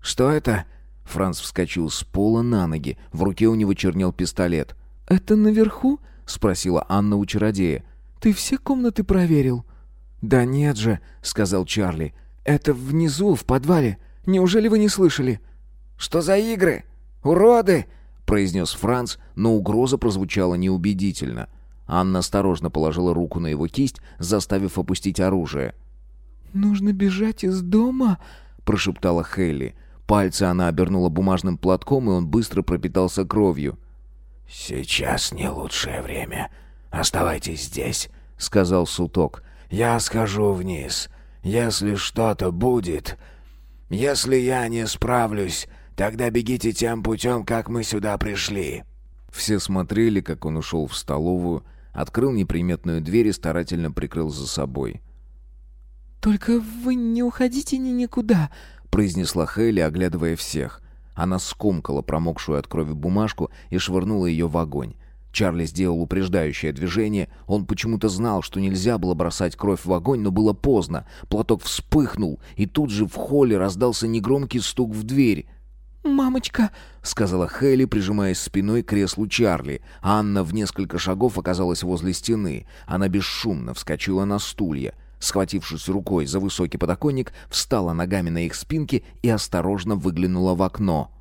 «Что это?» Франц вскочил с пола на ноги. В руке у него чернел пистолет. «Это наверху?» — спросила Анна у чародея. «Ты все комнаты проверил?» «Да нет же», — сказал Чарли. «Это внизу, в подвале. Неужели вы не слышали?» «Что за игры? Уроды!» — произнес Франц, но угроза прозвучала неубедительно. Анна осторожно положила руку на его кисть, заставив опустить оружие. «Нужно бежать из дома», — прошептала Хелли. Пальцы она обернула бумажным платком, и он быстро пропитался кровью. «Сейчас не лучшее время. Оставайтесь здесь», — сказал Суток. «Я схожу вниз. Если что-то будет... Если я не справлюсь, тогда бегите тем путем, как мы сюда пришли». Все смотрели, как он ушел в столовую, открыл неприметную дверь и старательно прикрыл за собой. «Только вы не уходите ни никуда», произнесла Хейли, оглядывая всех. Она скомкала промокшую от крови бумажку и швырнула ее в огонь. Чарли сделал упреждающее движение. Он почему-то знал, что нельзя было бросать кровь в огонь, но было поздно. Платок вспыхнул, и тут же в холле раздался негромкий стук в дверь. «Мамочка!» — сказала Хейли, прижимаясь спиной к креслу Чарли. Анна в несколько шагов оказалась возле стены. Она бесшумно вскочила на стулья. Схватившись рукой за высокий подоконник, встала ногами на их спинки и осторожно выглянула в окно.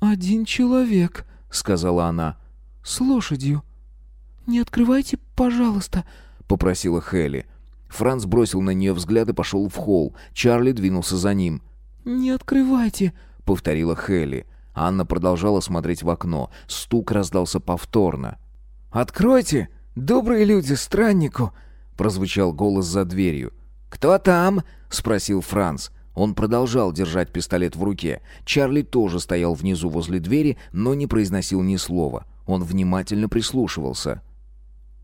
«Один человек», — сказала она. «С лошадью. Не открывайте, пожалуйста», — попросила Хелли. Франц бросил на нее взгляд и пошел в холл. Чарли двинулся за ним. «Не открывайте», — повторила Хелли. Анна продолжала смотреть в окно. Стук раздался повторно. «Откройте, добрые люди, страннику!» Прозвучал голос за дверью. «Кто там?» — спросил Франц. Он продолжал держать пистолет в руке. Чарли тоже стоял внизу возле двери, но не произносил ни слова. Он внимательно прислушивался.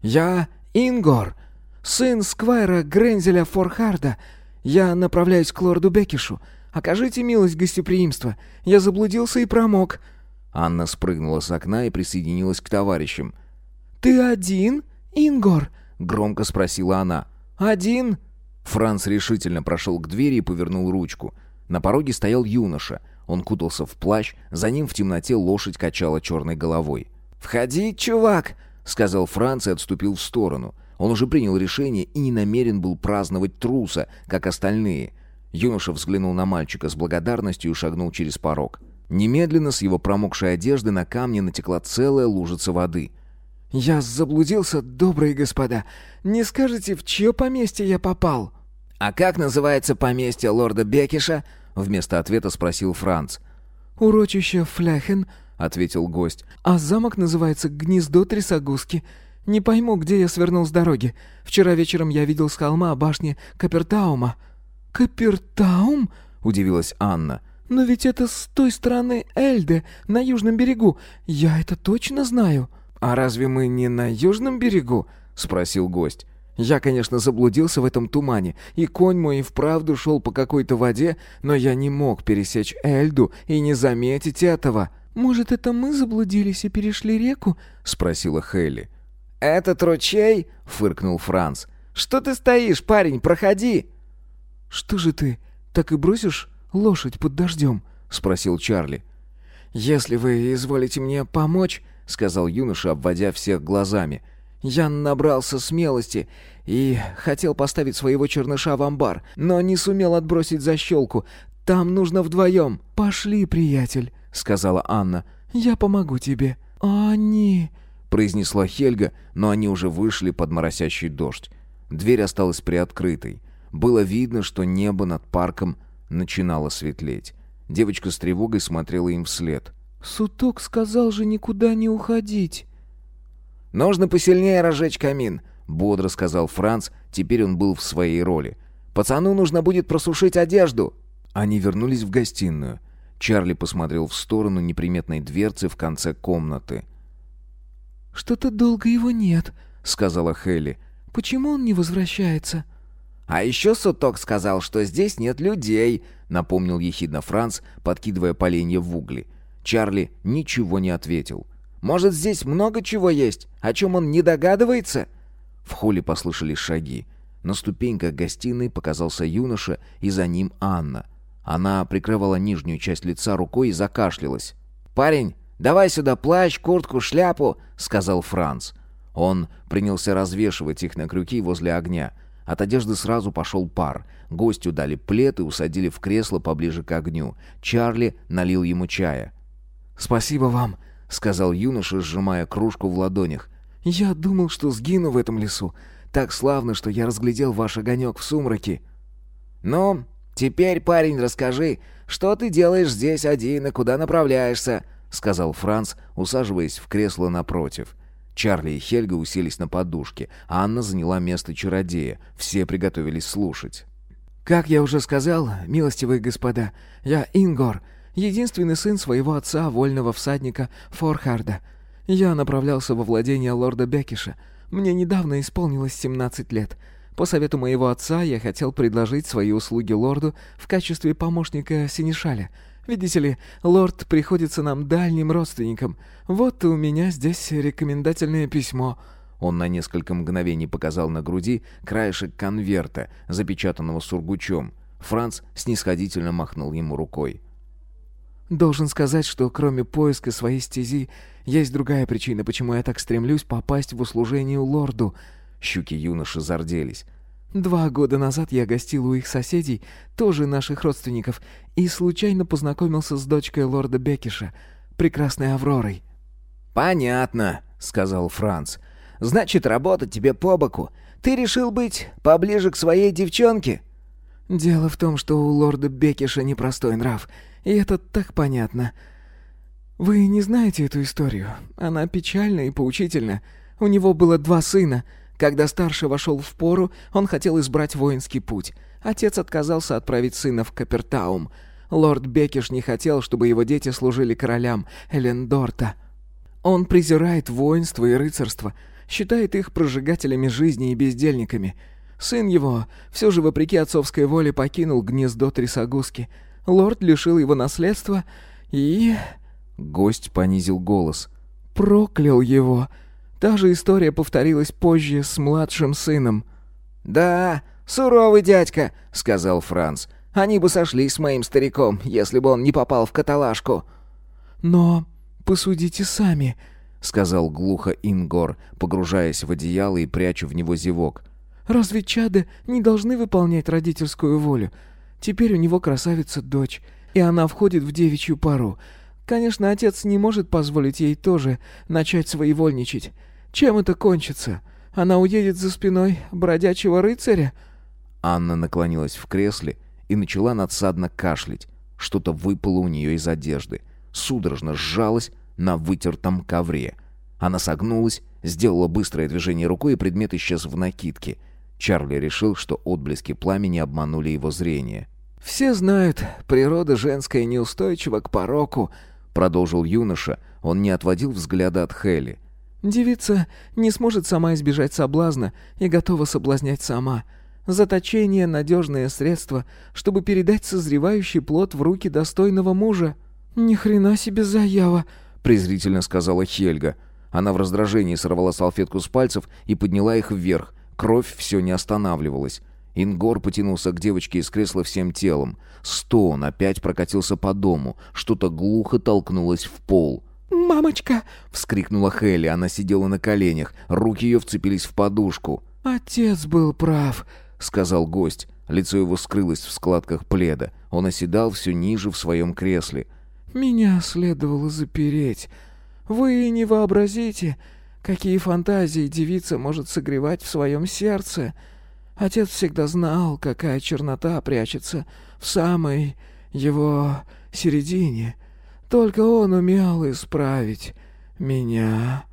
«Я Ингор, сын Сквайра Грензеля Форхарда. Я направляюсь к лорду Бекишу. Окажите милость гостеприимства. Я заблудился и промок». Анна спрыгнула с окна и присоединилась к товарищам. «Ты один, Ингор?» — громко спросила она. «Один?» Франц решительно прошел к двери и повернул ручку. На пороге стоял юноша. Он кутался в плащ, за ним в темноте лошадь качала черной головой. «Входи, чувак!» — сказал Франц и отступил в сторону. Он уже принял решение и не намерен был праздновать труса, как остальные. Юноша взглянул на мальчика с благодарностью и шагнул через порог. Немедленно с его промокшей одежды на камне натекла целая лужица воды. «Я заблудился, добрые господа. Не скажете, в чье поместье я попал?» «А как называется поместье лорда Бекиша?» Вместо ответа спросил Франц. «Урочище Фляхен», — ответил гость. «А замок называется Гнездо Трясогузки. Не пойму, где я свернул с дороги. Вчера вечером я видел с холма башни Капертаума». «Капертаум?» — удивилась Анна. Но ведь это с той стороны Эльде, на южном берегу. Я это точно знаю». «А разве мы не на южном берегу?» — спросил гость. Я, конечно, заблудился в этом тумане, и конь мой вправду шел по какой-то воде, но я не мог пересечь Эльду и не заметить этого. «Может, это мы заблудились и перешли реку?» — спросила Хелли. «Этот ручей?» — фыркнул Франц. «Что ты стоишь, парень, проходи!» «Что же ты, так и бросишь лошадь под дождем?» — спросил Чарли. «Если вы изволите мне помочь», — сказал юноша, обводя всех глазами, — «я набрался смелости и хотел поставить своего черныша в амбар, но не сумел отбросить защелку. Там нужно вдвоем». «Пошли, приятель», — сказала Анна. «Я помогу тебе». «А они...» — произнесла Хельга, но они уже вышли под моросящий дождь. Дверь осталась приоткрытой. Было видно, что небо над парком начинало светлеть. Девочка с тревогой смотрела им вслед. «Суток сказал же никуда не уходить». «Нужно посильнее разжечь камин», — бодро сказал Франц, теперь он был в своей роли. «Пацану нужно будет просушить одежду». Они вернулись в гостиную. Чарли посмотрел в сторону неприметной дверцы в конце комнаты. «Что-то долго его нет», — сказала Хелли. «Почему он не возвращается?» «А еще Суток сказал, что здесь нет людей», — напомнил ехидно Франц, подкидывая поленья в угли. Чарли ничего не ответил. «Может, здесь много чего есть, о чем он не догадывается?» В холле послышались шаги. На ступеньках гостиной показался юноша, и за ним Анна. Она прикрывала нижнюю часть лица рукой и закашлялась. «Парень, давай сюда плащ, куртку, шляпу», — сказал Франц. Он принялся развешивать их на крюки возле огня — от одежды сразу пошел пар. Гостю дали плед и усадили в кресло поближе к огню. Чарли налил ему чая. «Спасибо вам», — сказал юноша, сжимая кружку в ладонях. «Я думал, что сгину в этом лесу. Так славно, что я разглядел ваш огонек в сумраке». «Ну, теперь, парень, расскажи, что ты делаешь здесь один и куда направляешься?» — сказал Франц, усаживаясь в кресло напротив. Чарли и Хельга уселись на подушке, а Анна заняла место чародея. Все приготовились слушать. «Как я уже сказал, милостивые господа, я Ингор, единственный сын своего отца, вольного всадника Форхарда. Я направлялся во владение лорда Бекиша. Мне недавно исполнилось 17 лет. По совету моего отца я хотел предложить свои услуги лорду в качестве помощника Синишаля — Видите ли, лорд приходится нам дальним родственникам. Вот у меня здесь рекомендательное письмо». Он на несколько мгновений показал на груди краешек конверта, запечатанного сургучом. Франц снисходительно махнул ему рукой. «Должен сказать, что кроме поиска своей стези, есть другая причина, почему я так стремлюсь попасть в услужение лорду». Щуки юноши зарделись. Два года назад я гостил у их соседей, тоже наших родственников, и случайно познакомился с дочкой лорда Бекиша, прекрасной Авророй». «Понятно», — сказал Франц. «Значит, работа тебе по боку. Ты решил быть поближе к своей девчонке?» «Дело в том, что у лорда Бекиша непростой нрав, и это так понятно. Вы не знаете эту историю? Она печальна и поучительна. У него было два сына — когда старший вошел в пору, он хотел избрать воинский путь. Отец отказался отправить сына в Капертаум. Лорд Бекиш не хотел, чтобы его дети служили королям Элендорта. Он презирает воинство и рыцарство, считает их прожигателями жизни и бездельниками. Сын его все же, вопреки отцовской воле, покинул гнездо Трясогузки. Лорд лишил его наследства и... Гость понизил голос. «Проклял его!» Та же история повторилась позже с младшим сыном. «Да, суровый дядька», — сказал Франц. «Они бы сошлись с моим стариком, если бы он не попал в каталажку». «Но посудите сами», — сказал глухо Ингор, погружаясь в одеяло и пряча в него зевок. «Разве чады не должны выполнять родительскую волю? Теперь у него красавица дочь, и она входит в девичью пару. Конечно, отец не может позволить ей тоже начать своевольничать. Чем это кончится? Она уедет за спиной бродячего рыцаря?» Анна наклонилась в кресле и начала надсадно кашлять. Что-то выпало у нее из одежды. Судорожно сжалась на вытертом ковре. Она согнулась, сделала быстрое движение рукой, и предмет исчез в накидке. Чарли решил, что отблески пламени обманули его зрение. «Все знают, природа женская неустойчива к пороку», — продолжил юноша. Он не отводил взгляда от Хелли. «Девица не сможет сама избежать соблазна и готова соблазнять сама. Заточение — надежное средство, чтобы передать созревающий плод в руки достойного мужа». «Ни хрена себе заява», — презрительно сказала Хельга. Она в раздражении сорвала салфетку с пальцев и подняла их вверх. Кровь все не останавливалась. Ингор потянулся к девочке из кресла всем телом. Стон опять прокатился по дому. Что-то глухо толкнулось в пол. «Мамочка!» — вскрикнула Хелли. Она сидела на коленях. Руки ее вцепились в подушку. «Отец был прав», — сказал гость. Лицо его скрылось в складках пледа. Он оседал все ниже в своем кресле. «Меня следовало запереть. Вы не вообразите, какие фантазии девица может согревать в своем сердце. Отец всегда знал, какая чернота прячется в самой его середине. Только он умел исправить меня».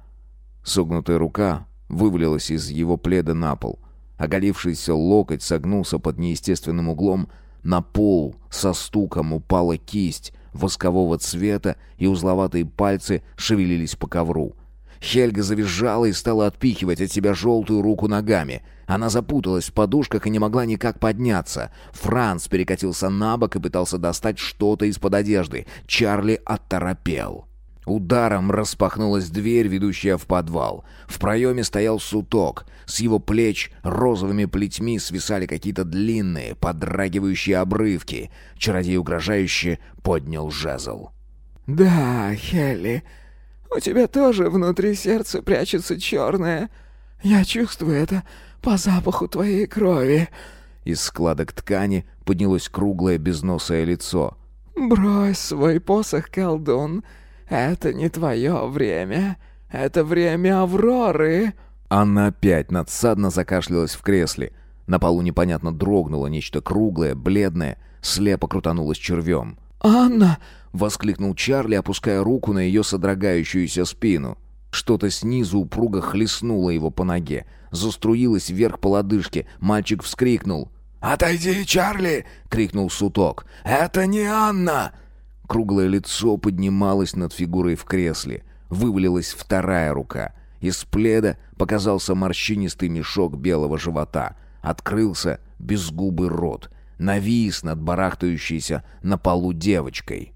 Согнутая рука вывалилась из его пледа на пол. Оголившийся локоть согнулся под неестественным углом. На пол со стуком упала кисть воскового цвета, и узловатые пальцы шевелились по ковру. Хельга завизжала и стала отпихивать от себя желтую руку ногами. Она запуталась в подушках и не могла никак подняться. Франц перекатился на бок и пытался достать что-то из-под одежды. Чарли оторопел. Ударом распахнулась дверь, ведущая в подвал. В проеме стоял суток. С его плеч розовыми плетьми свисали какие-то длинные, подрагивающие обрывки. Чародей угрожающе поднял жезл. «Да, Хелли, у тебя тоже внутри сердца прячется черное. Я чувствую это по запаху твоей крови». Из складок ткани поднялось круглое безносое лицо. «Брось свой посох, колдун. Это не твое время. Это время Авроры». Анна опять надсадно закашлялась в кресле. На полу непонятно дрогнуло нечто круглое, бледное, слепо крутанулось червем. «Анна!» — воскликнул Чарли, опуская руку на ее содрогающуюся спину. Что-то снизу упруго хлестнуло его по ноге. Заструилось вверх по лодыжке. Мальчик вскрикнул. «Отойди, Чарли!» — крикнул Суток. «Это не Анна!» Круглое лицо поднималось над фигурой в кресле. Вывалилась вторая рука. Из пледа показался морщинистый мешок белого живота. Открылся безгубый рот. Навис над барахтающейся на полу девочкой.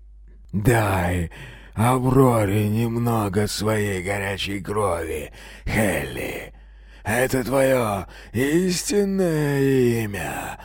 «Дай Авроре немного своей горячей крови, Хелли. Это твое истинное имя».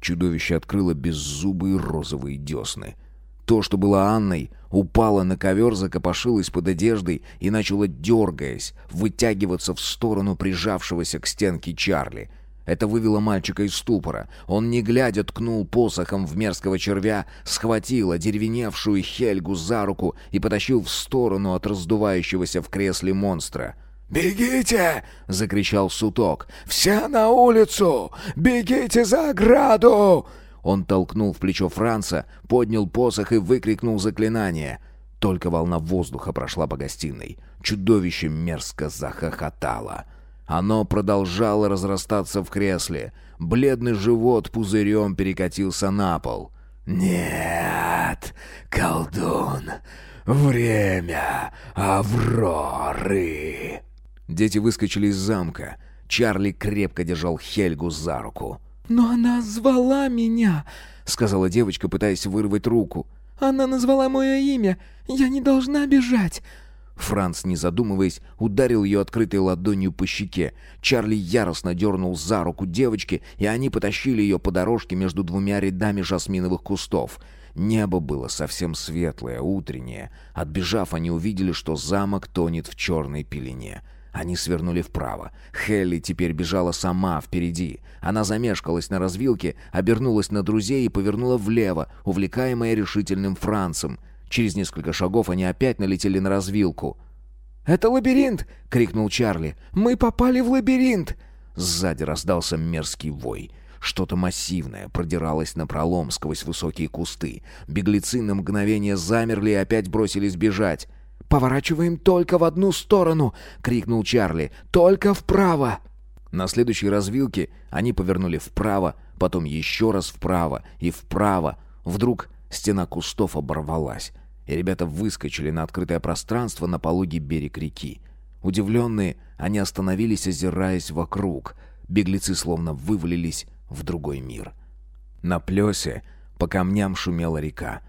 Чудовище открыло беззубые розовые десны. То, что было Анной, упало на ковер, закопошилось под одеждой и начало, дергаясь, вытягиваться в сторону прижавшегося к стенке Чарли. Это вывело мальчика из ступора. Он, не глядя, ткнул посохом в мерзкого червя, схватил одеревеневшую Хельгу за руку и потащил в сторону от раздувающегося в кресле монстра. «Бегите!» — закричал Суток. «Все на улицу! Бегите за ограду!» Он толкнул в плечо Франца, поднял посох и выкрикнул заклинание. Только волна воздуха прошла по гостиной. Чудовище мерзко захохотало. Оно продолжало разрастаться в кресле. Бледный живот пузырем перекатился на пол. «Нет, колдун, время Авроры!» Дети выскочили из замка. Чарли крепко держал Хельгу за руку. «Но она звала меня», — сказала девочка, пытаясь вырвать руку. «Она назвала мое имя. Я не должна бежать». Франц, не задумываясь, ударил ее открытой ладонью по щеке. Чарли яростно дернул за руку девочки, и они потащили ее по дорожке между двумя рядами жасминовых кустов. Небо было совсем светлое, утреннее. Отбежав, они увидели, что замок тонет в черной пелене. Они свернули вправо. Хелли теперь бежала сама впереди. Она замешкалась на развилке, обернулась на друзей и повернула влево, увлекаемая решительным Францем. Через несколько шагов они опять налетели на развилку. «Это лабиринт!» — крикнул Чарли. «Мы попали в лабиринт!» Сзади раздался мерзкий вой. Что-то массивное продиралось на пролом сквозь высокие кусты. Беглецы на мгновение замерли и опять бросились бежать. «Поворачиваем только в одну сторону!» — крикнул Чарли. «Только вправо!» На следующей развилке они повернули вправо, потом еще раз вправо и вправо. Вдруг стена кустов оборвалась, и ребята выскочили на открытое пространство на пологий берег реки. Удивленные, они остановились, озираясь вокруг. Беглецы словно вывалились в другой мир. На плесе по камням шумела река.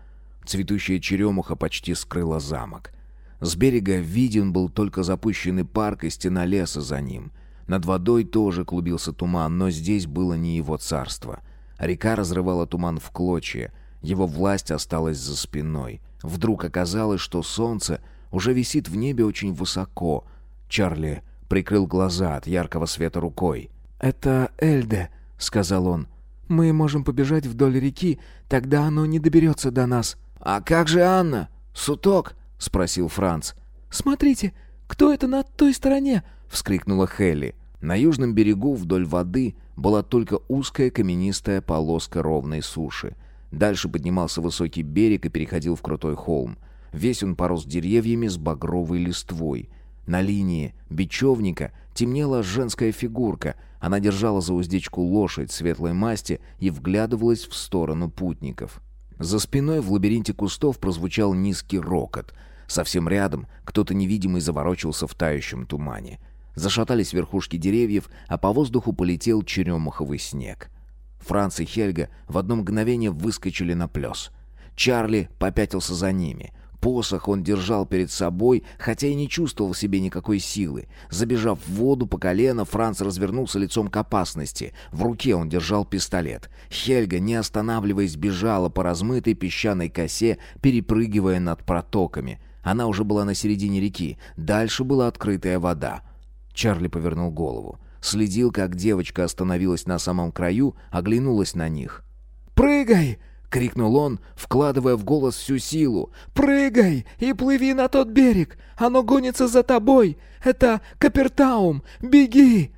Цветущая черемуха почти скрыла замок. С берега виден был только запущенный парк и стена леса за ним. Над водой тоже клубился туман, но здесь было не его царство. Река разрывала туман в клочья, его власть осталась за спиной. Вдруг оказалось, что солнце уже висит в небе очень высоко. Чарли прикрыл глаза от яркого света рукой. «Это Эльде», — сказал он. «Мы можем побежать вдоль реки, тогда оно не доберется до нас». «А как же Анна? Суток?» — спросил Франц. «Смотрите, кто это на той стороне?» — вскрикнула Хелли. На южном берегу вдоль воды была только узкая каменистая полоска ровной суши. Дальше поднимался высокий берег и переходил в крутой холм. Весь он порос деревьями с багровой листвой. На линии бечевника темнела женская фигурка. Она держала за уздечку лошадь светлой масти и вглядывалась в сторону путников. За спиной в лабиринте кустов прозвучал низкий рокот. Совсем рядом кто-то невидимый заворочился в тающем тумане. Зашатались верхушки деревьев, а по воздуху полетел черемуховый снег. Франц и Хельга в одно мгновение выскочили на плес. Чарли попятился за ними. Посох он держал перед собой, хотя и не чувствовал в себе никакой силы. Забежав в воду по колено, Франц развернулся лицом к опасности. В руке он держал пистолет. Хельга, не останавливаясь, бежала по размытой песчаной косе, перепрыгивая над протоками. Она уже была на середине реки. Дальше была открытая вода. Чарли повернул голову. Следил, как девочка остановилась на самом краю, оглянулась на них. «Прыгай!» — крикнул он, вкладывая в голос всю силу. «Прыгай и плыви на тот берег! Оно гонится за тобой! Это Капертаум! Беги!»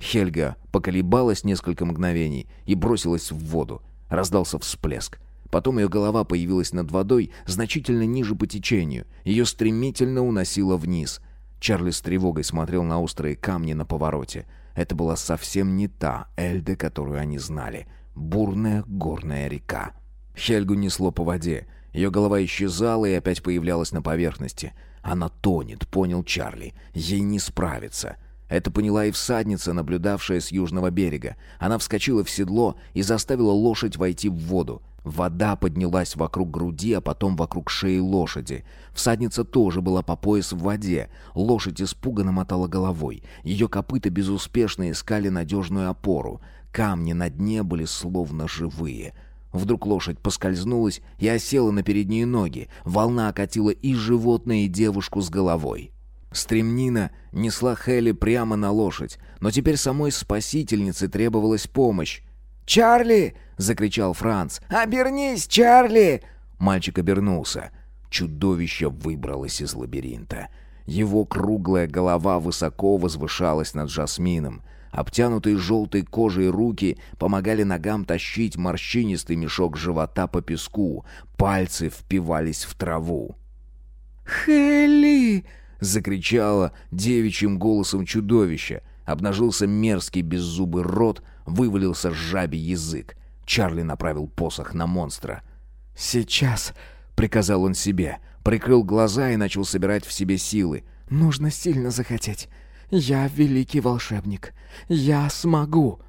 Хельга поколебалась несколько мгновений и бросилась в воду. Раздался всплеск. Потом ее голова появилась над водой, значительно ниже по течению. Ее стремительно уносило вниз. Чарли с тревогой смотрел на острые камни на повороте. Это была совсем не та Эльда, которую они знали. Бурная горная река. Хельгу несло по воде. Ее голова исчезала и опять появлялась на поверхности. Она тонет, понял Чарли. Ей не справиться. Это поняла и всадница, наблюдавшая с южного берега. Она вскочила в седло и заставила лошадь войти в воду. Вода поднялась вокруг груди, а потом вокруг шеи лошади. Всадница тоже была по пояс в воде. Лошадь испуганно мотала головой. Ее копыта безуспешно искали надежную опору. Камни на дне были словно живые. Вдруг лошадь поскользнулась и осела на передние ноги. Волна окатила и животное, и девушку с головой. Стремнина несла Хелли прямо на лошадь, но теперь самой спасительнице требовалась помощь. «Чарли!» — закричал Франц. «Обернись, Чарли!» Мальчик обернулся. Чудовище выбралось из лабиринта. Его круглая голова высоко возвышалась над Жасмином. Обтянутые желтой кожей руки помогали ногам тащить морщинистый мешок живота по песку. Пальцы впивались в траву. «Хелли!» — закричало девичьим голосом чудовище. Обнажился мерзкий беззубый рот, вывалился жабий язык. Чарли направил посох на монстра. «Сейчас!» — приказал он себе. Прикрыл глаза и начал собирать в себе силы. «Нужно сильно захотеть. Я великий волшебник. Я смогу!»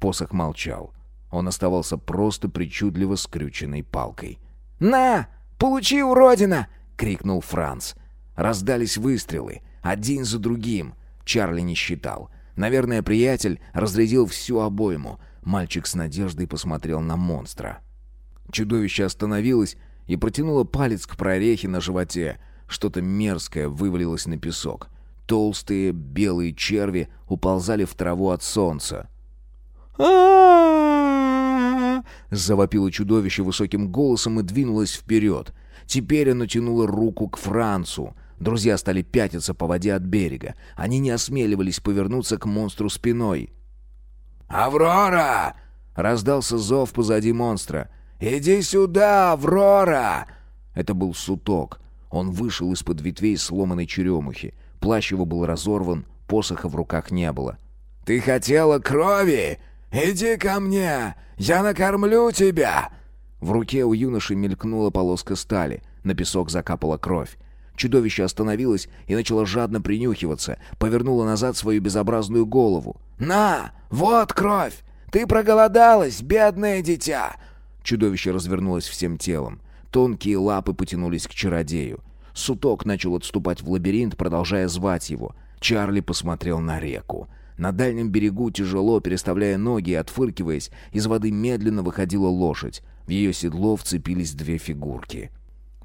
Посох молчал. Он оставался просто причудливо скрюченной палкой. «На! Получи, уродина!» — крикнул Франц. Раздались выстрелы. Один за другим. Чарли не считал. Наверное, приятель разрядил всю обойму. Мальчик с надеждой посмотрел на монстра. Чудовище остановилось и протянуло палец к прорехе на животе. Что-то мерзкое вывалилось на песок. Толстые белые черви уползали в траву от солнца. Завопило чудовище высоким голосом и двинулось вперед. Теперь оно тянуло руку к Францу. Друзья стали пятиться по воде от берега. Они не осмеливались повернуться к монстру спиной. «Аврора!» — раздался зов позади монстра. «Иди сюда, Аврора!» Это был суток. Он вышел из-под ветвей сломанной черемухи. Плащ его был разорван, посоха в руках не было. Ты хотела крови? Иди ко мне! Я накормлю тебя!» В руке у юноши мелькнула полоска стали. На песок закапала кровь. Чудовище остановилось и начало жадно принюхиваться, повернуло назад свою безобразную голову. «На! Вот кровь! Ты проголодалась, бедное дитя!» Чудовище развернулось всем телом. Тонкие лапы потянулись к чародею. Суток начал отступать в лабиринт, продолжая звать его. Чарли посмотрел на реку. На дальнем берегу, тяжело переставляя ноги и отфыркиваясь, из воды медленно выходила лошадь. В ее седло вцепились две фигурки.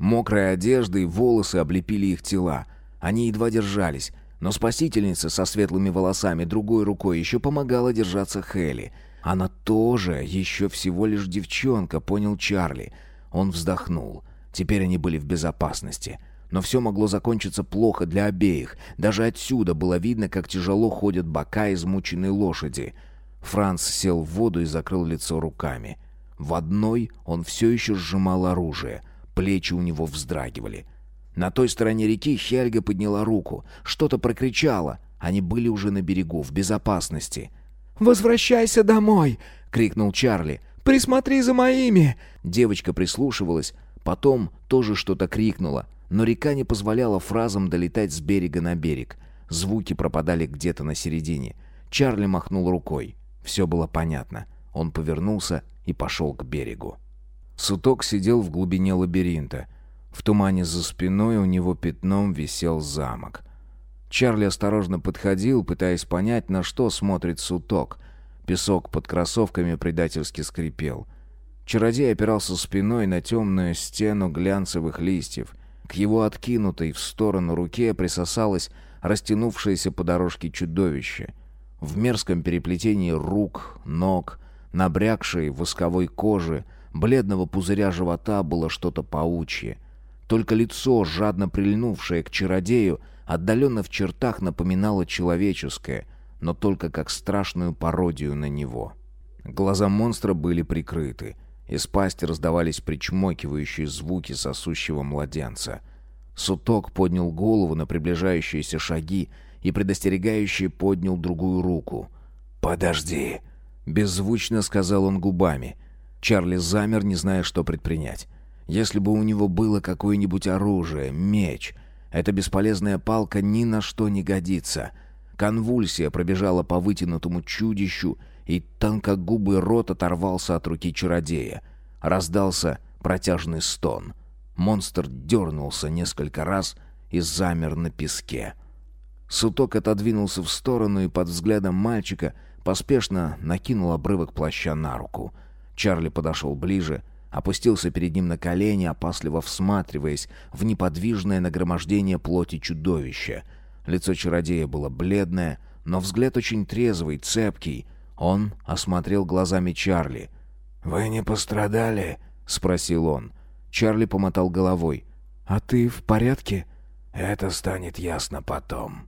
Мокрая одежда и волосы облепили их тела. Они едва держались, но спасительница со светлыми волосами другой рукой еще помогала держаться Хелли. Она тоже еще всего лишь девчонка, понял Чарли. Он вздохнул. Теперь они были в безопасности. Но все могло закончиться плохо для обеих. Даже отсюда было видно, как тяжело ходят бока измученной лошади. Франц сел в воду и закрыл лицо руками. В одной он все еще сжимал оружие — Плечи у него вздрагивали. На той стороне реки Хельга подняла руку. Что-то прокричала. Они были уже на берегу, в безопасности. «Возвращайся домой!» — крикнул Чарли. «Присмотри за моими!» Девочка прислушивалась, потом тоже что-то крикнула, но река не позволяла фразам долетать с берега на берег. Звуки пропадали где-то на середине. Чарли махнул рукой. Все было понятно. Он повернулся и пошел к берегу. Суток сидел в глубине лабиринта. В тумане за спиной у него пятном висел замок. Чарли осторожно подходил, пытаясь понять, на что смотрит Суток. Песок под кроссовками предательски скрипел. Чародей опирался спиной на темную стену глянцевых листьев. К его откинутой в сторону руке присосалось растянувшееся по дорожке чудовище. В мерзком переплетении рук, ног, набрякшей восковой кожи, бледного пузыря живота было что-то паучье. Только лицо, жадно прильнувшее к чародею, отдаленно в чертах напоминало человеческое, но только как страшную пародию на него. Глаза монстра были прикрыты. Из пасти раздавались причмокивающие звуки сосущего младенца. Суток поднял голову на приближающиеся шаги и предостерегающе поднял другую руку. «Подожди!» — беззвучно сказал он губами. Чарли замер, не зная, что предпринять. Если бы у него было какое-нибудь оружие, меч, эта бесполезная палка ни на что не годится. Конвульсия пробежала по вытянутому чудищу, и тонкогубый рот оторвался от руки чародея. Раздался протяжный стон. Монстр дернулся несколько раз и замер на песке. Суток отодвинулся в сторону и под взглядом мальчика поспешно накинул обрывок плаща на руку — Чарли подошел ближе, опустился перед ним на колени, опасливо всматриваясь в неподвижное нагромождение плоти чудовища. Лицо чародея было бледное, но взгляд очень трезвый, цепкий. Он осмотрел глазами Чарли. «Вы не пострадали?» — спросил он. Чарли помотал головой. «А ты в порядке?» «Это станет ясно потом».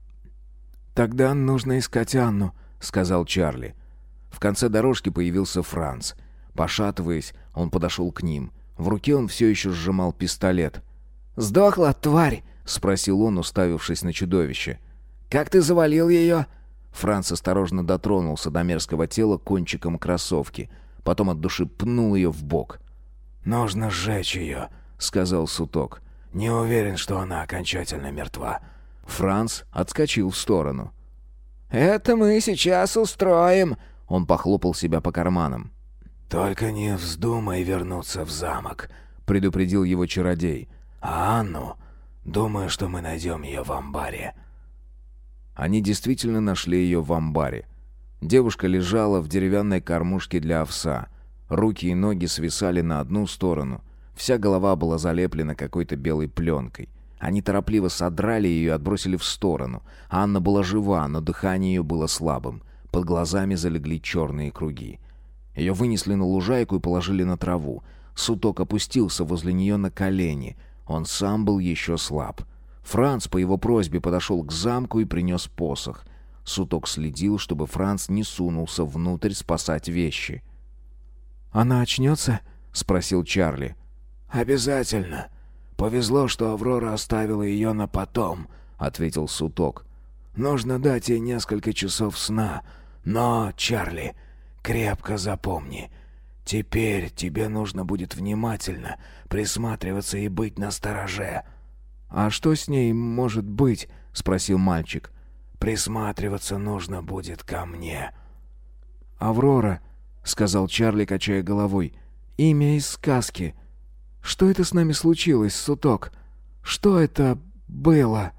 «Тогда нужно искать Анну», — сказал Чарли. В конце дорожки появился Франц — Пошатываясь, он подошел к ним. В руке он все еще сжимал пистолет. «Сдохла, тварь?» — спросил он, уставившись на чудовище. «Как ты завалил ее?» Франц осторожно дотронулся до мерзкого тела кончиком кроссовки. Потом от души пнул ее в бок. «Нужно сжечь ее», — сказал Суток. «Не уверен, что она окончательно мертва». Франц отскочил в сторону. «Это мы сейчас устроим», — он похлопал себя по карманам. «Только не вздумай вернуться в замок», — предупредил его чародей. «А Анну? Думаю, что мы найдем ее в амбаре». Они действительно нашли ее в амбаре. Девушка лежала в деревянной кормушке для овса. Руки и ноги свисали на одну сторону. Вся голова была залеплена какой-то белой пленкой. Они торопливо содрали ее и отбросили в сторону. Анна была жива, но дыхание ее было слабым. Под глазами залегли черные круги. Ее вынесли на лужайку и положили на траву. Суток опустился возле нее на колени. Он сам был еще слаб. Франц по его просьбе подошел к замку и принес посох. Суток следил, чтобы Франц не сунулся внутрь спасать вещи. «Она очнется?» — спросил Чарли. «Обязательно. Повезло, что Аврора оставила ее на потом», — ответил Суток. «Нужно дать ей несколько часов сна, Но, Чарли, крепко запомни, теперь тебе нужно будет внимательно присматриваться и быть настороже». «А что с ней может быть?» — спросил мальчик. «Присматриваться нужно будет ко мне». «Аврора», — сказал Чарли, качая головой, — «имя из сказки. Что это с нами случилось, Суток? Что это было?»